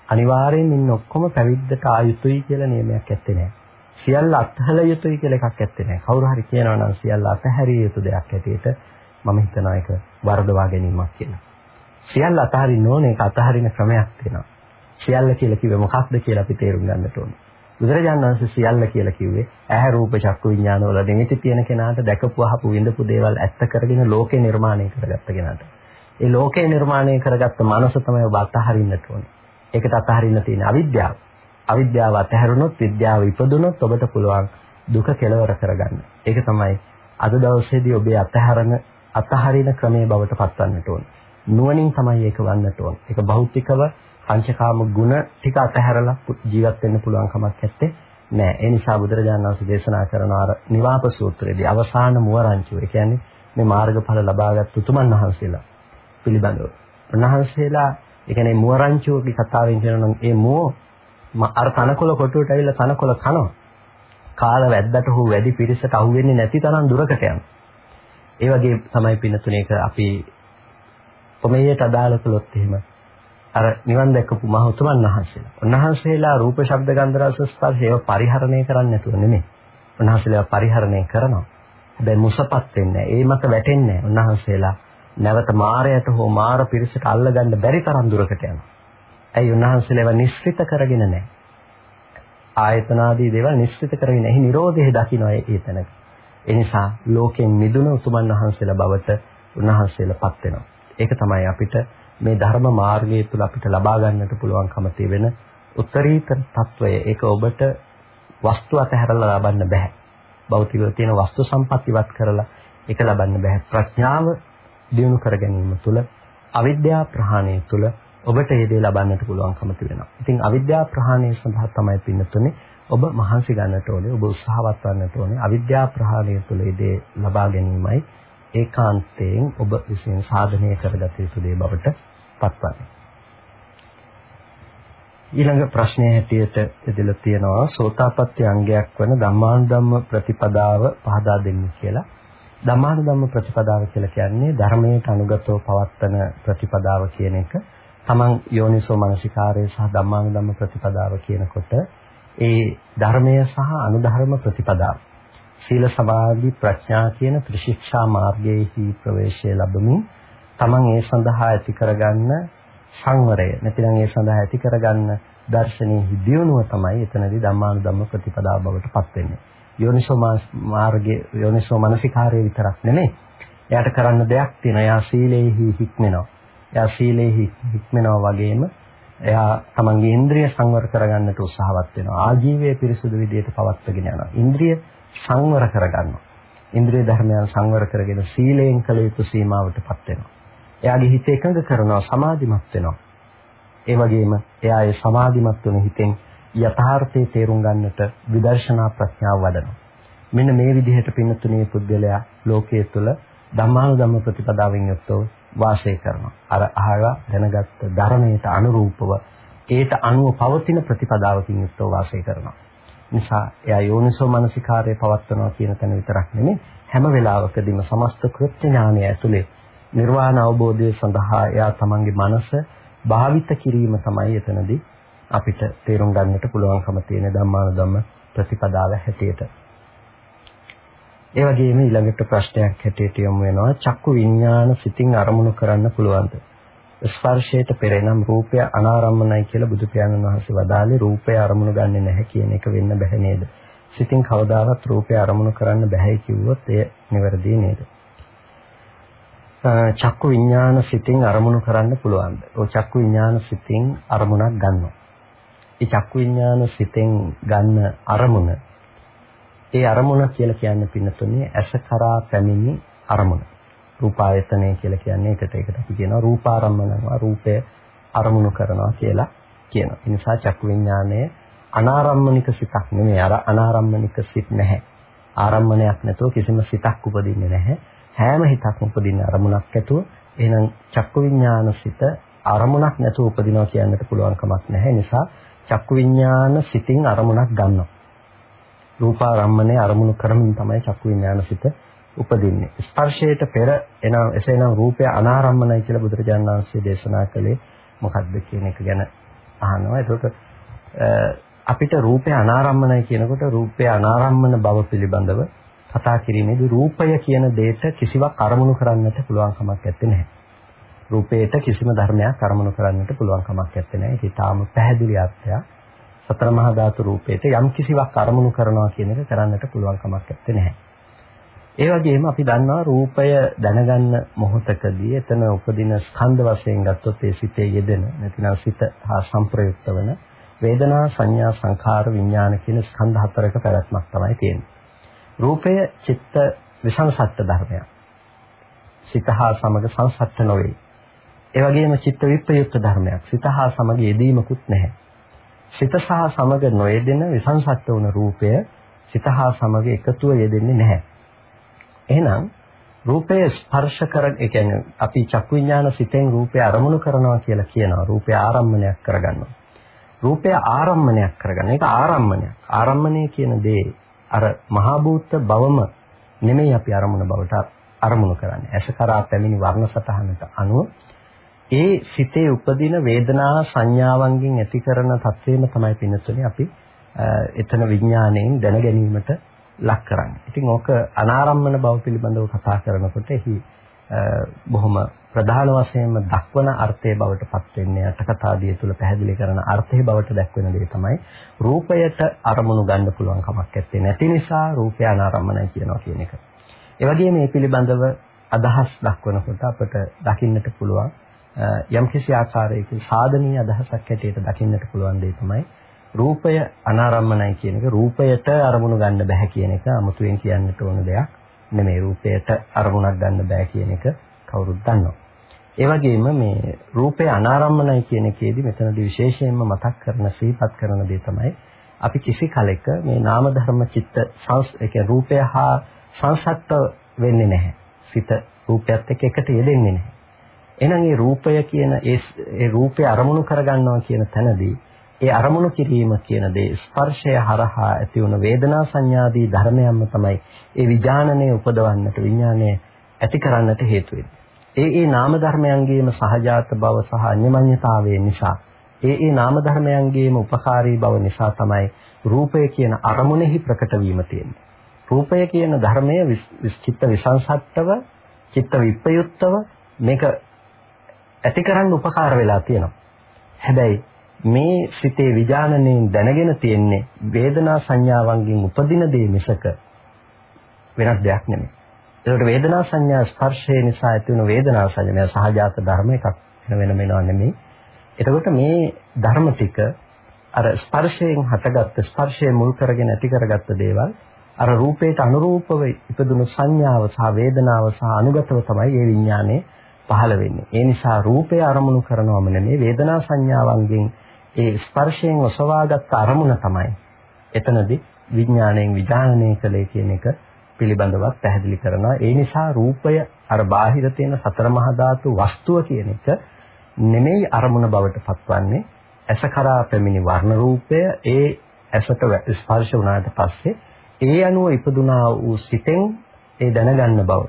අනිවාර්යයෙන් ඉන්න ඔක්කොම පැවිද්දට ආයුතුයි කියලා නියමයක් ඇත්තේ නැහැ. සියල්ල අත්හල යුතුයි කියලා එකක් ඇත්තේ නැහැ. කවුරු හරි කියනවා නම් සියල්ල අතහැරිය යුතු දෙයක් ඇටියට මම හිතනවා ඒක වරදවා ගැනීමක් කියලා. සියල්ල අතහරින්න ඕනේ ඒක අතහරින ක්‍රමයක් තියෙනවා. සියල්ල කියලා කිව්වේ මොකක්ද කියලා අපි තේරුම් ගන්නට ඕනේ. බුදුරජාණන් වහන්සේ සියල්ල කියලා කිව්වේ ඇහැ රූප චක්කු විඥාන වල නිමිති තියෙන කෙනාට දැකපු අහපු විඳපු දේවල් ඇත්ත කරගෙන ලෝකේ නිර්මාණය කරගත්ත කෙනාට. ඒ ලෝකේ නිර්මාණය කරගත්ත මනස තමයි ඔබ අතහරින්නට ඕනේ. ඒකට අතහරින්න තියෙන අවිද්‍යාව. අවිද්‍යාව අතහැරුණොත් විද්‍යාව ඉපදුනොත් ඔබට පුළුවන් දුක කෙලවර කරගන්න. ඒක තමයි අද දවසේදී ඔබේ අතහරන අතහරින ක්‍රමයේ බවට පත්වන්නට ඕනේ. නුවණින් තමයි ඒක වන්නට ඕනේ. ඒක භෞතිකව පංචකාම ගුණ ටික අතහැරලා ජීවත් වෙන්න පුළුවන් කමක් නැත්තේ නෑ. ඒ නිසා බුදුරජාණන් වහන්සේ දේශනා කරන අර නිවාප සූත්‍රයේදී අවසාන මුවරංචුව. ඒ කියන්නේ මේ මාර්ගඵල ලබාගත් උතුමන් වහන්සේලා පිළිබඳව. උන්වහන්සේලා ඒ කියන්නේ මුවරංචුවගේ කතාවෙන් කියනවා නම් ඒ මුව අර තනකොළ කොටුවට ඇවිල්ලා තනකොළ කනවා. කාල වැද්දට හෝ වැඩි පිරිසට අහු වෙන්නේ නැති තරම් දුරකට යනවා. ඒ වගේ තමයි පින්නතුනේක අපි උපමේයට අදාළ කළොත් එහෙම අර නිවන් දැකපු මහ උතුමන් වහන්සේලා. උන්වහන්සේලා රූප ශබ්ද ගන්ධ රස ස්පර්ශ ඒවා පරිහරණය කරන්නේ නැතුව නෙමෙයි. උන්වහන්සේලා පරිහරණය කරනවා. හැබැයි මුසපත් වෙන්නේ ඒ මත වැටෙන්නේ උන්වහන්සේලා නැවත මායයට හෝ මාර පිරිසට අල්ලගන්න බැරි තරම් දුරකට යනවා. ඇයි උන්වහන්සේලා ඒවා නිස්සෘත කරගෙන නැහැ. ආයතනාදී දේවල් නිස්සෘත කරගෙන එහි Nirodhe දකින්න ඒ තැනක. ඒ නිසා ලෝකෙන් මිදුණු උතුමන් වහන්සේලා බවට උන්වහන්සේලාපත් වෙනවා. ඒක තමයි අපිට මේ ධර්ම මාර්ගය තුල අපිට ලබා ගන්නට පුළුවන්කම තියෙන උත්තරීතර తত্ত্বය. ඒක ඔබට වස්තු අතහැරලා ලබන්න බෑ. භෞතිකව තියෙන වස්තු සම්පත් ඉවත් කරලා ඒක ලබන්න බෑ. ප්‍රඥාව දියුණු කර ගැනීම තුළ අවිද්‍යා ප්‍රහාණය තුළ ඔබට ඒ දේ ලබන්නට පුළුවන්කම තියෙනවා. ඉතින් අවිද්‍යා ප්‍රහාණය සඳහා තමයි පින්නතුනේ ඔබ මහන්සි ගන්නට ඕනේ, ඔබ උත්සාහවත් වන්නට ඕනේ. අවිද්‍යා ප්‍රහාණය තුළ ඒ දේ ලබා ගැනීමයි ඒකාන්තයෙන් ඔබ විසින් සාධනය කරගත යුතු දේ බවට පත්වන්නේ. ඊළඟ ප්‍රශ්නය හැටියට ඉදලා තියෙනවා සෝතාපට්ටි අංගයක් වන ධම්මානුධම්ම ප්‍රතිපදාව පහදා දෙන්න කියලා. ධම්මානුධම්ම ප්‍රතිපදාව කියලා කියන්නේ ධර්මයට අනුගතව පවත්වන ප්‍රතිපදාව කියන එක. තමන් යෝනිසෝ මනසිකාරය සහ ධම්මානුධම්ම ප්‍රතිපදාව කියනකොට ඒ ධර්මය සහ අනුධර්ම ප්‍රතිපදාව සීල සමාධි ප්‍රඥා කියන ත්‍රිශික්ෂා මාර්ගයේහි ප්‍රවේශය ලැබමින් තමන් ඒ සඳහා ඇති කරගන්න සංවරය නැතිනම් ඒ සඳහා ඇති කරගන්න දර්ශනීය දියුණුව තමයි එතනදී ධම්මානුධම්ම ප්‍රතිපදාව බවට පත් වෙන්නේ. යෝනිසෝ මාර්ගයේ යෝනිසෝ මනසිකාරය විතරක් නෙමෙයි. එයාට කරන්න දෙයක් තියෙනවා. එයා සීලේහි හික්මෙනවා. එයා සීලේහි හික්මෙනවා වගේම එයා තමන්ගේ ඉන්ද්‍රිය සංවර කරගන්නට උත්සාහවත් වෙනවා. ආජීවයේ පිරිසුදු විදියට පවත්වාගෙන යනවා. ඉන්ද්‍රිය සංවර කරගන්නවා. ඉන්ද්‍රිය ධර්මයන් සංවර කරගෙන සීලයෙන් කළ යුතු සීමාවටපත් වෙනවා. එයාගේ හිත එකඟ කරනවා සමාධිමත් වෙනවා. ඒ වගේම එයා ඒ සමාධිමත් වුණ හිතෙන් යථාර්ථයේ තේරුම් ගන්නට විදර්ශනා ප්‍රඥාව වඩනවා. මෙන්න මේ විදිහට පින්නතුණී පුද්ගලයා ලෝකයේ තුල ධම්මානුධම්ම ප්‍රතිපදාවෙන් යුක්තව වාසය කරනවා. අර අහලා දැනගත්ත ධර්මයට අනුරූපව ඒට අනුව පවතින ප්‍රතිපදාවකින් යුක්තව වාසය කරනවා. නිසා එයා යෝනිසෝ මනසිකාරය පවත්වනවා කියන තැන විතරක් නෙමෙයි හැම වෙලාවකදීම සමස්ත කෘත්‍ය ඥානය ඇතුලේ නිර්වාණ අවබෝධය සඳහා එයා තමන්ගේ මනස භාවිත කිරීම තමයි එතනදී අපිට තේරුම් ගන්නට පුළුවන්කම තියෙන ධම්මානුධම්ම ප්‍රතිපදාව හැටියට. ඒ වගේම ඊළඟට ප්‍රශ්නයක් හැටියට යමු වෙනවා චක්කු විඥාන සිතින් අරමුණු කරන්න පුළුවන්ද? ස්පර්ශයට පෙර නම් රූපය අනාරම්මනයි කියලා බුදු පියාණන් වහන්සේ වදාළේ රූපය අරමුණු ගන්නෙ නැහැ කියන එක වෙන්න බෑ නේද? සිතින් කවදාවත් රූපය අරමුණු කරන්න බෑ කිව්වොත් එය නිවැරදි නේද? චක්කු විඥාන සිතින් අරමුණු කරන්න පුළුවන්ද? ඔය චක්කු විඥාන සිතින් අරමුණක් ගන්නවා. ඒ චක්කු විඥාන සිතෙන් ගන්න අරමුණ ඒ අරමුණ කියලා කියන්නේ පින්නතුනේ ඇස කරා පැමිණි අරමුණ. රූපායතනය කියලා කියන්නේ ඒකට ඒකට අපි කියනවා රූපාරම්මනවා රූපය අරමුණු කරනවා කියලා කියනවා. ඒ නිසා චක්කු විඥානයේ අනාරම්මනික සිතක් නෙමෙයි අර අනාරම්මනික සිත් නැහැ. ආරම්මණයක් නැතුව කිසිම සිතක් උපදින්නේ නැහැ. හැම හිතක්ම උපදින්නේ අරමුණක් ඇතුව. එහෙනම් චක්කු විඥාන සිත අරමුණක් නැතුව උපදිනවා කියන්නට පුළුවන් කමක් නැහැ. නිසා චක්කු විඥාන සිතින් අරමුණක් ගන්නවා. රූපාරම්මණය අරමුණු කරමින් තමයි චක්කු විඥාන සිත උපදින්නේ. ස්පර්ශයට පෙර එනම් එසේනම් රූපය අනාරම්මණයි කියලා බුදුරජාණන් වහන්සේ දේශනා කළේ මොකක්ද කියන එක ගැන අහනවා. ඒකට අපිට රූපය අනාරම්මණයි කියනකොට රූපය අනාරම්මන බව පිළිබඳව කතා කිරීමේදී රූපය කියන දෙයට කිසිවක් අරමුණු කරන්නට පුළුවන් කමක් නැත්තේ. රූපයට කිසිම ධර්මයක් අරමුණු කරන්නට පුළුවන් කමක් නැත්තේ. ඒක ඊටාම පැහැදිලි අර්ථයක්. සතර මහා ධාතු රූපයට යම් කිසිවක් අරමුණු කරනවා කියන එක කරන්නට පුළුවන් කමක් නැත්තේ. ඒ වගේම අපි දන්නවා රූපය දැනගන්න මොහොතකදී එතන උපදින ස්කන්ධ වශයෙන් ගත්තොත් ඒ සිතේ යෙදෙන නැතිනම් සිත හා සංප්‍රයුක්ත වෙන වේදනා සංඥා සංඛාර විඥාන කියන ස්කන්ධ හතරක පැවැත්මක් තමයි තියෙන්නේ. රූපය චිත්ත විසංසත්ත ධර්මයක්. සිත හා සමග සංසත්ත නොවේ. ඒ වගේම චිත්ත විප්‍රයුක්ත ධර්මයක්. සිත හා සමග යෙදීමකුත් නැහැ. සිත සහ සමග නොයෙදෙන විසංසත්ත වුණ රූපය සිත හා සමග එකතුව යෙදෙන්නේ නැහැ. එහෙනම් රූපය ස්පර්ශ කර ඒ කියන්නේ අපි චක්කු විඥාන සිතෙන් රූපය අරමුණු කරනවා කියලා කියනවා. රූපය ආරම්මණයක් කරගන්නවා. රූපය ආරම්මණයක් කරගන්න. ඒක ආරම්මණයක්. ආරම්මණය කියන දේ අර මහා භූත බවම නෙමෙයි අපි අරමුණ බවට අරමුණු කරන්නේ. ඇස කරා පැමිණි වර්ණ සතහනට අනුව ඒ සිතේ උපදින වේදනා සංඥාවන්ගෙන් ඇති කරන තත්වේම තමයි පින්නතුනේ අපි එතන විඥාණයෙන් දැන ගැනීමට ලක් කරන්නේ. ඉතින් ඕක අනාරම්මන බව පිළිබඳව කතා කරනකොට එහි බොහොම ප්‍රධාන වශයෙන්ම දක්වන අර්ථයේ බවට පත් වෙන්නේ අටකතාදිය තුල පැහැදිලි කරන අර්ථයේ බවට දැක්වෙන දේ තමයි රූපයට අරමුණු ගන්න පුළුවන් කමක් නැත්තේ නැති නිසා රූපය අනාරම්මනයි කියනවා කියන එක. ඒ වගේම මේ පිළිබඳව අදහස් දක්වනකොට අපට දකින්නට පුළුවන් යම්කිසි ආකාරයකින් සාධනීය අදහසක් හැටියට දකින්නට පුළුවන් දේ තමයි රූපය අනාරම්මනයි කියන එක රූපයට අරමුණු ගන්න බෑ කියන එක 아무තුවෙන් කියන්නට ඕන දෙයක් නෙමෙයි රූපයට අරමුණක් ගන්න බෑ කියන එක කවුරුත් දන්නවා. ඒ වගේම මේ රූපය අනාරම්මනයි කියන එකේදී මෙතනදී විශේෂයෙන්ම මතක් කරන සිහිපත් කරන දේ තමයි අපි කිසි කලෙක මේ නාම ධර්ම චිත්ත සංස් ඒ රූපය හා සංසක්ත වෙන්නේ නැහැ. සිත රූපයත් එක්ක එකට යෙදෙන්නේ නැහැ. එහෙනම් මේ රූපය කියන ඒ රූපය අරමුණු කරගන්නවා කියන තැනදී ඒ අරමුණු කිරීම කියන දේ ස්පර්ශය හරහා ඇති වුණ වේදනා සංඥාදී ධර්මයන්ම තමයි ඒ විඥානනය උපදවන්නට විඥානය ඇති කරන්නට හේතු ඒ ඒ නාම ධර්මයන්ගේම සහජාත බව සහ අන්‍යමඤ්ඤතාවය නිසා ඒ ඒ නාම ධර්මයන්ගේම උපකාරී බව නිසා තමයි රූපය කියන අරමුණෙහි ප්‍රකට වීම තියෙන්නේ. රූපය කියන ධර්මය චිත්ත විසංසත්තව චිත්ත විප්‍රයුක්තව මේක ඇති කරන්න උපකාර වෙලා තියෙනවා. හැබැයි මේ සිතේ විඥානණයෙන් දැනගෙන තියෙන්නේ වේදනා සංඥාවන්ගෙන් උපදින දේ මිසක වෙනත් දෙයක් නෙමෙයි. ඒකට වේදනා සංඥා ස්පර්ශය නිසා ඇති වෙන වේදනා සංඥා සහජාත ධර්ම එකක් වෙන වෙනව නෙමෙයි. එතකොට මේ ධර්ම ටික අර ස්පර්ශයෙන් හටගත්ත ස්පර්ශය මුල් කරගෙන ඇති කරගත්ත දේවල් අර රූපයට අනුරූපව ඉපදුණු සංඥාව සහ වේදනාව සහ අනුගතව තමයි මේ විඥානේ පහළ වෙන්නේ. ඒ නිසා රූපය අරමුණු කරනවම නෙමෙයි වේදනා සංඥාවන්ගෙන් ඒ ස්පර්ශයෙන් ඔසවාගත් අරමුණ තමයි එතනදී විඥාණයෙන් විඥානනය කළේ කියන එක පිළිබඳවත් පැහැදිලි කරනවා. ඒ නිසා රූපය අර බාහිර තියෙන සතර මහා ධාතු වස්තුව කියන එක නෙමෙයි අරමුණ බවට පත්වන්නේ. ඇස කරා පැමිණි වර්ණ රූපය ඒ ඇසට ස්පර්ශ වුණාට පස්සේ ඒ අනුව ඉපදුනා වූ සිතෙන් ඒ දැනගන්න බව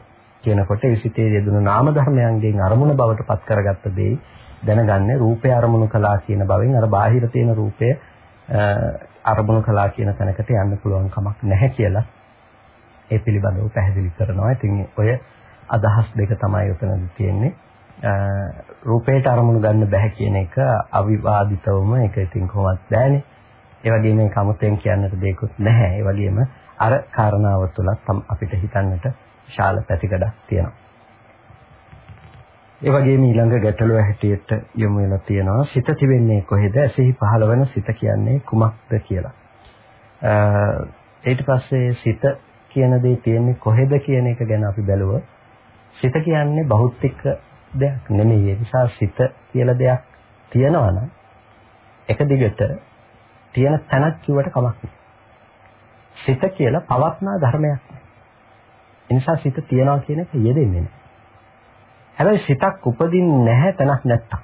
කියනකොට ඒ සිතේ යෙදුණු නාම ධර්මයන්ගෙන් අරමුණ බවට පත් කරගත්ත දේ දැනගන්නේ රූපය අරමුණු කළා කියන බවෙන් අර බාහිර තියෙන රූපය අරමුණු කළා කියන තැනකට යන්න පුළුවන් කමක් නැහැ කියලා ඒ පිළිබඳව පැහැදිලි කරනවා. ඉතින් ඔය අදහස් දෙක තමයි උතනදි තියෙන්නේ. රූපයට අරමුණු ගන්න බෑ කියන එක අවිවාදිතවම ඒක ඉතින් කොහොමත් බෑනේ. ඒ වගේම මේක අමුතෙන් කියන්නට දෙයක්වත් නැහැ. ඒ වගේම අර කාරණාව තුලත් අපිට හිතන්නට විශාල පැතිකඩක් තියෙනවා. ඒ වගේම ඊළඟ ගැටලුව හැටියට යොමු වෙලා තියෙනවා සිත තිබෙන්නේ කොහෙද? ඇසෙහි පහළවන සිත කියන්නේ කුමක්ද කියලා. ඊට පස්සේ සිත කියන දේ තියෙන්නේ කොහෙද කියන එක ගැන අපි බැලුවොත් සිත කියන්නේ භෞතික දෙයක් නෙමෙයි. ඒ නිසා සිත කියලා දෙයක් තියෙනවා නම් එක දිගට තියෙන තැනක් කිව්වට කමක් නැහැ. සිත කියලා පවත්නා ධර්මයක්. ඒ නිසා සිත තියනවා කියන එක යෙදෙන්නේ නැහැ. හැබැයි සිතක් උපදින්නේ නැහැ තැනක් නැත්තම්.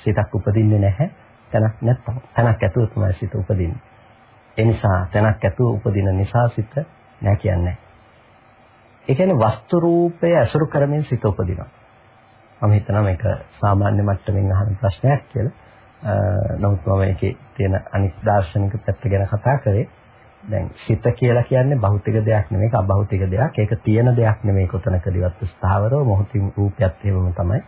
සිතක් උපදින්නේ නැහැ තැනක් නැත්තම්. තැනක් ඇතුව තමයි සිත උපදින්නේ. ඒ නිසා තැනක් ඇතුව උපදින නිසා සිත නැහැ කියන්නේ. ඒ කියන්නේ වස්තු රූපය අසුරු කරමින් සිත උපදිනවා. මම හිතනවා මේක සාමාන්‍ය මට්ටමින් අහන ප්‍රශ්නයක් කියලා. නමුත් මම මේකේ තියෙන අනිත් දාර්ශනික පැත්ත ගැන කතා කරේ. දැන් සිත කියලා කියන්නේ භෞතික දෙයක් නෙමෙයි ඒක අභෞතික දෙයක්. ඒක තියෙන දෙයක් නෙමෙයි කොතනකදීවත් ස්ථාවරව මොහොතින් රූපයත් එහෙමම තමයි.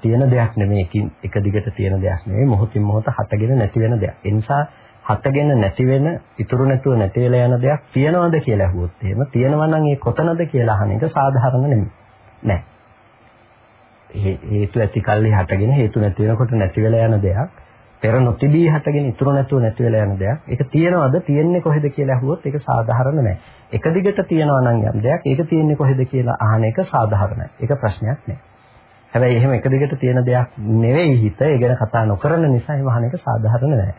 තියෙන දෙයක් නෙමෙයි එක දිගට තියෙන දෙයක් නෙමෙයි මොහොතින් මොහොත හටගෙන නැති වෙන දෙයක්. ඒ නිසා හටගෙන නැති වෙන, ඉතුරු නැතුව නැති වෙලා යන දෙයක් තියනවද කියලා අහුවොත් එහෙම තියෙනවා නම් ඒ කොතනද කියලා අහන එක සාධාරණ නෙමෙයි. නෑ. හේතු ඇති කල්ලි හටගෙන හේතු නැති වෙනකොට නැති වෙලා යන දෙයක් පෙර නොතිබී හටගෙන ඉතුරු නැතුව නැති වෙලා යන දෙයක්. ඒක තියෙනවද තියෙන්නේ කොහෙද කියලා අහුවොත් ඒක සාධාරණ නෑ. එක දිගට තියෙනවා නම් යම් දෙයක් ඒක තියෙන්නේ කොහෙද කියලා අහන එක සාධාරණයි. ඒක ප්‍රශ්නයක් නෑ. හැබැයි එහෙම එක දිගට තියෙන දෙයක් නෙවෙයි හිත. ඒ ගැන කතා නොකරන නිසා එහෙම අහන එක සාධාරණ නෑ.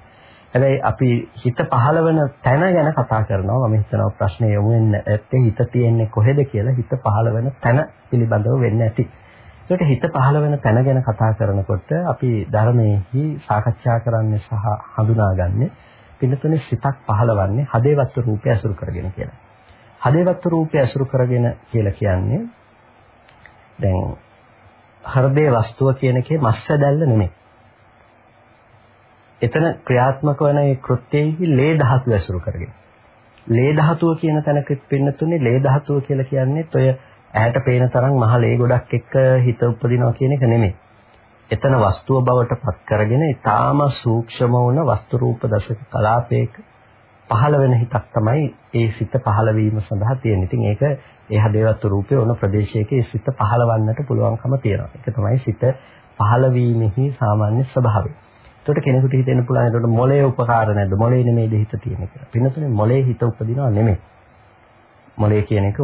හැබැයි අපි හිත පහළවන තැන ගැන කතා කරනවා. මම හිතනවා ප්‍රශ්නේ යොමු වෙන්නේ ඇත්තේ හිත තියෙන්නේ කොහෙද කියලා හිත පහළවන තැන පිළිබඳව වෙන්නේ නැති. ඒකට හිත පහළ වෙන තැන ගැන කතා කරනකොට අපි ධර්මයේහි සාකච්ඡා කරන්නේ සහ හඳුනාගන්නේ පිළිතුනේ සිතක් පහළවන්නේ හදේවත් රූපය අසුරු කරගෙන කියලා. හදේවත් රූපය අසුරු කරගෙන කියලා කියන්නේ දැන් හෘදේ වස්තුව කියන එකේ මස්සදැල්ල නෙමෙයි. එතන ක්‍රියාත්මක වන ඒ කෘත්‍යයේහි ලේ ධාතුව ඇසුරු කරගෙන. ලේ ධාතුව කියන තැනක පින්නතුනේ ලේ ධාතුව කියලා කියන්නේ ඔය ඇහැට පේන තරම් මහ ලේ ගොඩක් එක්ක හිත උපදිනවා කියන එක නෙමෙයි. එතන වස්තුව බවට පත් කරගෙන ඊටාම සූක්ෂම වුණ වස්තු රූප දශක කලාපයක පහළ වෙන හිතක් තමයි ඒ සිත පහළ වීම සඳහා තියෙන්නේ. ඉතින් ඒක ඒ හදේවත් රූපේ වුණ ප්‍රදේශයක ඒ සිත පහළවන්නට පුළුවන්කම තියෙනවා. ඒක තමයි සිත පහළ වීමෙහි සාමාන්‍ය ස්වභාවය. එතකොට කෙනෙකුට හිතෙන්න පුළුවන් එතකොට මොලේ උපකාර නැද්ද? මොලේ නෙමෙයිද හිත තියෙන්නේ කියලා. පින්නතුනේ මොලේ හිත උපදිනව නෙමෙයි. මොලේ කියන එක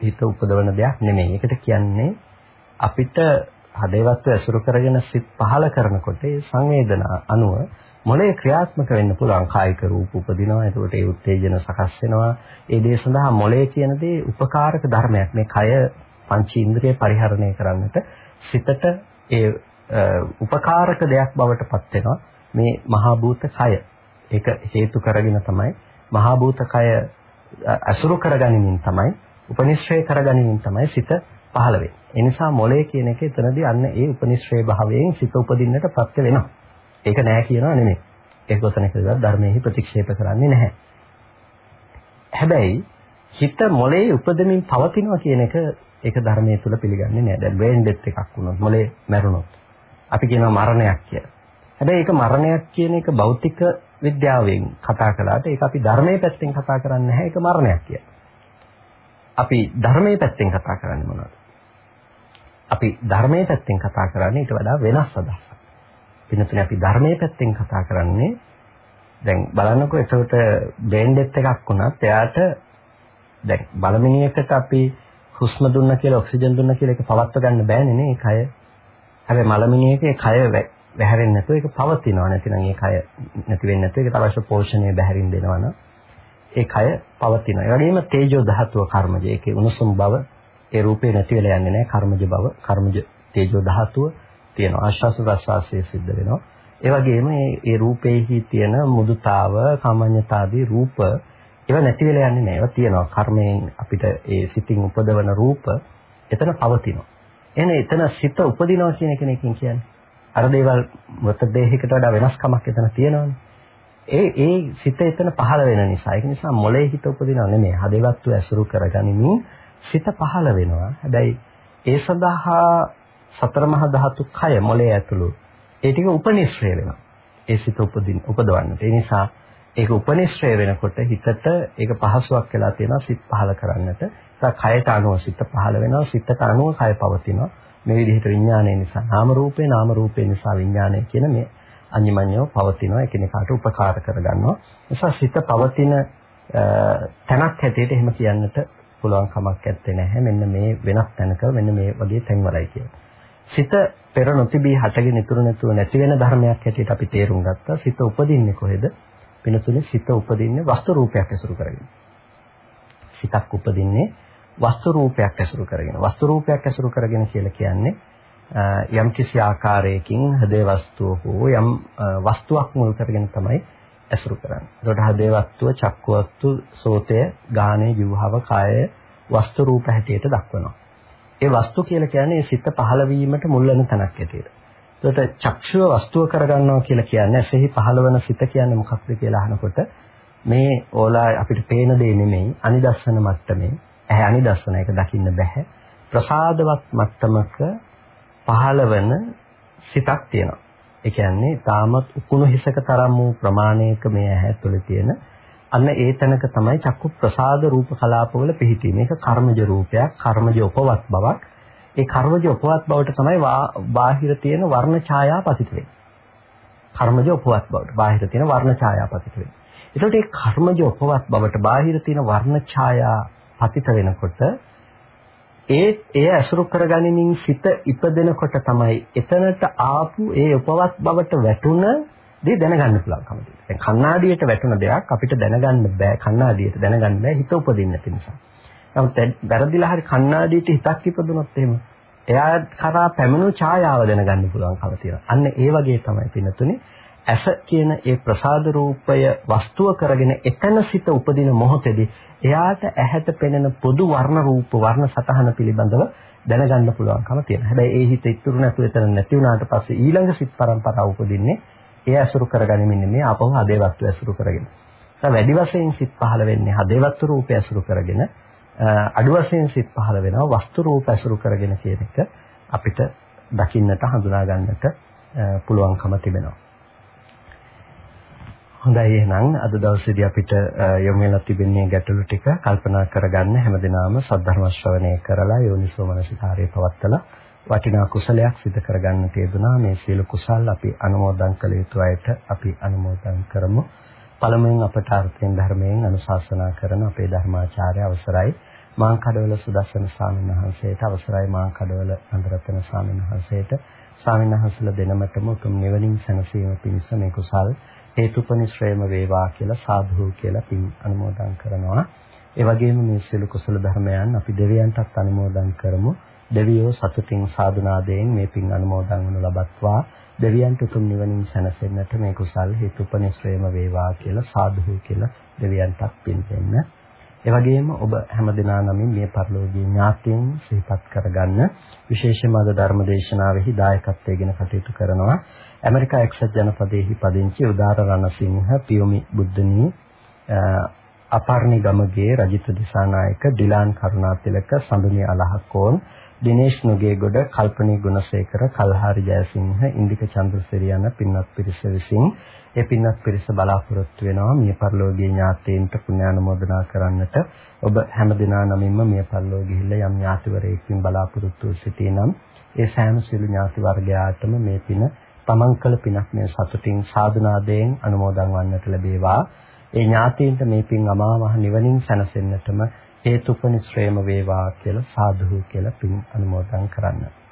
හිත උපදවන දෙයක් නෙමෙයි. ඒකට කියන්නේ අපිට හදේවත්ව ඇසුරු කරගෙන සිත් පහල කරනකොට ඒ සංවේදනා අනුව මොලේ ක්‍රියාත්මක වෙන්න පුළුවන් කායික රූප උපදිනවා. එතකොට ඒ උත්තේජන සකස් වෙනවා. ඒ දේ සඳහා මොලේ කියන දේ උපකාරක ධර්මයක්. මේ කය පංච ඉන්ද්‍රිය පරිහරණය කරන්නට සිතට ඒ උපකාරක දෙයක් බවට පත් වෙනවා. මේ මහා භූත කය. ඒක හේතු කරගෙන තමයි මහා භූත කය අසුරු කරගනිමින් තමයි උපනිශ්‍රේ කරගනිමින් තමයි සිත පහළ වෙන්නේ. ඒ නිසා මොලේ කියන එක එතනදී අන්න ඒ උපනිශ්‍රේ භාවයෙන් සිත උපදින්නට ප්‍රත්‍ය වෙනවා. ඒක නෑ කියනවා නෙමෙයි. ඒක කොතනකදවත් ධර්මයේ ප්‍රතික්ෂේප කරන්නේ නැහැ. හැබැයි හිත මොලේ උපදමින් පවතිනවා කියන එක ඒක ධර්මයේ තුල පිළිගන්නේ නැහැ. දැන් බ්‍රේන් ඩෙත් එකක් වුණොත් මොලේ මැරුණොත් අපි කියනවා මරණයක් කියලා. හැබැයි ඒක මරණයක් කියන එක භෞතික විද්‍යාවෙන් කතා කළාට ඒක අපි ධර්මයේ පැත්තෙන් කතා කරන්නේ නැහැ ඒක මරණයක් කියලා. අපි ධර්මයේ පැත්තෙන් කතා කරන්නේ මොනවද? අපි ධර්මයේ පැත්තෙන් කතා කරන්නේ ඊට වඩා වෙනස් අදහසක්. වෙනතුනේ අපි ධර්මයේ පැත්තෙන් කතා කරන්නේ දැන් බලන්නකෝ එතකොට බ්‍රේන් ඩෙත් එකක් වුණත් එයාට දැන් බලමිනියකට අපි හුස්ම දුන්න කියලා ඔක්සිජන් දුන්න කියලා ඒක පවත්ව ගන්න බෑනේ නේ ඒ කය. හැබැයි මලමිනියකේ කය බැහැරෙන්නේ නැතුව ඒක පවතිනවා නැතිනම් ඒ කය නැති වෙන්නේ නැතුව ඒකට අවශ්‍ය පෝෂණය බැහැරින් දෙනවනම් ඒ කය පවතිනවා. ඒ වගේම තේජෝ ධාතුව කර්මජ ඒකේ උණුසුම් බව ඒ රූපේ නැති වෙලා යන්නේ නැහැ කර්මජ බව කර්මජ තේජෝ ධාතුව තියෙනවා. ආශ්වාස ප්‍රශ්වාසයේ සිද්ධ වෙනවා. ඒ වගේම මේ ඒ රූපේහි තියෙන මුදුතාව, කාමඤ්ඤතාදී රූප ඒවා නැති වෙලා යන්නේ නැහැ. ඒවා තියෙනවා. කර්මයෙන් අපිට ඒ සිතින් උපදවන රූප එතන පවතිනවා. එහෙනම් එතන සිත උපදිනවා කියන එකකින් කියන්නේ අර දේවල් මృతදේහයකට වඩා වෙනස්කමක් එතන තියෙනවානේ. ඒ ඒ සිත එතන පහළ වෙන නිසා. ඒක නිසා මොලේ හිත උපදිනව නෙමෙයි. හදේවත්ව ඇසුරු කරගනිමින් සිත පහළ වෙනවා. හැබැයි ඒ සඳහා සතර මහා ධාතු කය මොලේ ඇතුළු ඒ ටික උපනිශ්‍රය වෙනවා. ඒ සිත උපදින උපදවන්නට. ඒ නිසා ඒක උපනිශ්‍රය වෙනකොට හිතට ඒක පහසුවක් වෙලා තියෙනවා සිත් පහළ කරන්නට. ඒ කයට අනුව සිත පහළ වෙනවා. සිතට අනුව කය පවතිනවා. මේ විදිහට විඥානය නිසා නාම රූපේ නාම රූපේ නිසා විඥානය කියන මේ අඤ්ඤමඤ්ඤව පවතිනවා එකිනෙකාට උපකාර කරගන්නවා. නිසා සිත පවතින තැනක් හැටියට එහෙම කියන්නට පුළුවන් කමක් නැත්තේ නැහැ. මෙන්න මේ වෙනස් තැනක මෙන්න මේ වගේ තැන්වලයි කියලා. සිත පෙර නොතිබී හටගෙන ඉතුරු නැතුව නැති වෙන ධර්මයක් හැටියට අපි තේරුම් ගත්තා. සිත උපදින්නේ කොහෙද? වෙනතුනේ සිත උපදින්නේ වස්තු රූපයක් ඇසුරු කරගෙන. සිතක් උපදින්නේ වස්තු රූපයක් ඇසුරු කරගෙන. වස්තු රූපයක් ඇසුරු කරගෙන කියලා කියන්නේ යම් කිසි ආකාරයකින් හදේ වස්තුව හෝ යම් වස්තුවක් මුල් කරගෙන තමයි ඇසුරු කරන්නේ. ඒකට හදේ වස්තුව, චක්කු වස්තු, සෝතය, ගානේ, ජීවහව, කාය වස්තු රූප හැටියට දක්වනවා. ඒ වස්තු කියලා කියන්නේ සිත පහළ වීමට මුල් වෙන තැනක් ඇටියට. ඒකට චක්ෂුව වස්තුව කරගන්නවා කියලා කියන්නේ ඇසෙහි පහළවන සිත කියන්නේ මොකක්ද කියලා අහනකොට මේ ඕලා අපිට පේන දේ නෙමෙයි අනිදස්සන මට්ටමේ ඇහැ අනිදස්සන එක දකින්න බෑ ප්‍රසාදවත් මට්ටමක පහළවන සිතක් තියෙනවා. ඒ කියන්නේ තාමත් උකුණු හිසක තරම් වූ ප්‍රමාණයක මේ ඇහැ තුළ තියෙන අන්න ඒ තැනක තමයි චක්කු ප්‍රසාද රූප කලාපවල පිහිටීම. මේක කර්මජ රූපයක්, කර්මජ උපවත් බවක්. ඒ කර්මජ උපවත් බවට තමයි බාහිර තියෙන වර්ණ ඡායා පතිත වෙන්නේ. කර්මජ උපවත් බවට බාහිර තියෙන වර්ණ ඡායා පතිත වෙන්නේ. ඒකට මේ කර්මජ උපවත් බවට බාහිර තියෙන වර්ණ ඡායා පතිත වෙනකොට ඒ එය ඇසුරු කරගනිමින් සිත ඉපදෙනකොට තමයි එතනට ආපු ඒ උපවත් බවට වැටුණ දේ දැනගන්න පුළුවන්කම තියෙනවා. දැන් කණ්ණාඩියට වැටුණ දෙයක් අපිට දැනගන්න බෑ කණ්ණාඩියට දැනගන්න බෑ හිත උපදින්න නැති නිසා. නමුත් වැරදිලා හරි කණ්ණාඩියට හිතක් ඉපදුනොත් එහෙම එයා කරා පැමිණු ඡායාව දැනගන්න පුළුවන්කම තියෙනවා. අන්න ඒ වගේ තමයි පින්නතුනේ ඇස කියන ඒ ප්‍රසාද රූපය වස්තුව කරගෙන එතන සිට උපදින මොහොතේදී එයාට ඇහැට පෙනෙන පොදු වර්ණ රූප වර්ණ සතහන පිළිබඳව දැනගන්න පුළුවන්කම තියෙනවා. හැබැයි ඒ හිත ඉතුරු නැතුව එතන නැති වුණාට පස්සේ ඊළඟ සිත් පරම්පරාව උපදින්නේ ඒ ඇසුරු කරගනිමින් මේ ආපහු හදේ වස්තු ඇසුරු කරගෙන. ඒ වැඩි වශයෙන් සිත් පහළ වෙන්නේ හදේ වස්තු රූපය ඇසුරු කරගෙන අඩු වශයෙන් සිත් පහළ වෙනවා වස්තු රූප ඇසුරු කරගෙන කියන එක අපිට දකින්නට හඳුනා ගන්නට පුළුවන්කම තිබෙනවා. හොඳයි එහෙනම්. අද දවසේදී අපිට යොමු වෙලා තිබෙන්නේ ගැටලු ටික කල්පනා කරගන්න. හැමදිනාම සද්ධර්ම ශ්‍රවණය කරලා යෝනිසෝ මනසිකාරය පවත්තලා වටිනා කුසලයක් සිදු කරගන්න තියදුනා. මේ සියලු කුසල් අපි අනුමෝදන් කළ යුතු අයට අපි අනුමෝදන් කරමු. පළමුවෙන් අපට අර්ථයෙන් ධර්මයෙන් අනුශාසනා කරන අපේ ධර්මාචාර්ය අවසරයි. මාංකඩවල සුදස්සන ස්වාමීන් වහන්සේට අවසරයි. මාංකඩවල නන්දරත්න ස්වාමීන් වහන්සේට. ස්වාමීන් වහන්සේලා දෙනමතම උතුම් නිවනින් සැනසීම පිණිස මේ කුසල් හේතුපනිශ්‍රේම වේවා කියලා සාධු කියලා පින් අනුමෝදන් කරනවා. ඒ වගේම මේ සියලු කුසල ධර්මයන් අපි දෙවියන්ටත් අනුමෝදන් කරමු. දෙවියෝ සතුටින් සාදුනාදයෙන් මේ පින් අනුමෝදන් වනු ලබත්වා. දෙවියන්ට උතුම් නිවනින් සැනසෙන්නට මේ කුසල් හේතුපනිශ්‍රේම වේවා කියලා සාදුහු කියලා දෙවියන්ටත් පින් දෙන්න. ඒ වගේම ඔබ හැමදෙනා නමින් මේ පරිලෝකීය ඥාතීන් සිහිපත් කරගන්න විශේෂම අද ධර්ම දේශනාවෙහි දායකත්වයෙන් කටයුතු කරනවා ඇමරිකා එක්සත් ජනපදයේහි පදිංචි උදාර රණසිංහ පියොමි බුද්ධනී අපර්ණි ගමගේ රජිත දිසානායක ඩිලාන් කරුණාතිලක සඳුනි අලහකෝන් දිනේෂ් නුගේගොඩ කල්පනී ගුණසේකර කල්හාරි ජයසිංහ ඉන්දික චන්ද්‍රසිරි යන පින්වත් පිරිස විසින් ඒ පින්වත් පිරිස බලාපොරොත්තු වෙනවා මිය පරලෝකීය ඥාතීන්ට පුණ්‍යානුමෝදනා කරන්නට. ඔබ හැමදිනා නමින්ම මිය පරලෝ ගිහිල්ලා යම් ඥාතිවරයෙක්ින් බලාපොරොත්තු සිටිනම් ඒ සෑම සිළු ඥාති වර්ගයාටම මේ පින තමන් කළ පිනක් මේ සතුටින් සාදුනාදයෙන් අනුමෝදන් වන්නට ලැබේවා. ඒ ඥාතීන්ට මේ පින් අමා මහ නිවනින් සැනසෙන්නටම හේතුපනිශ්‍රේම වේවා කියලා සාදුහු කියලා පින් අනුමෝදන් කරන්න.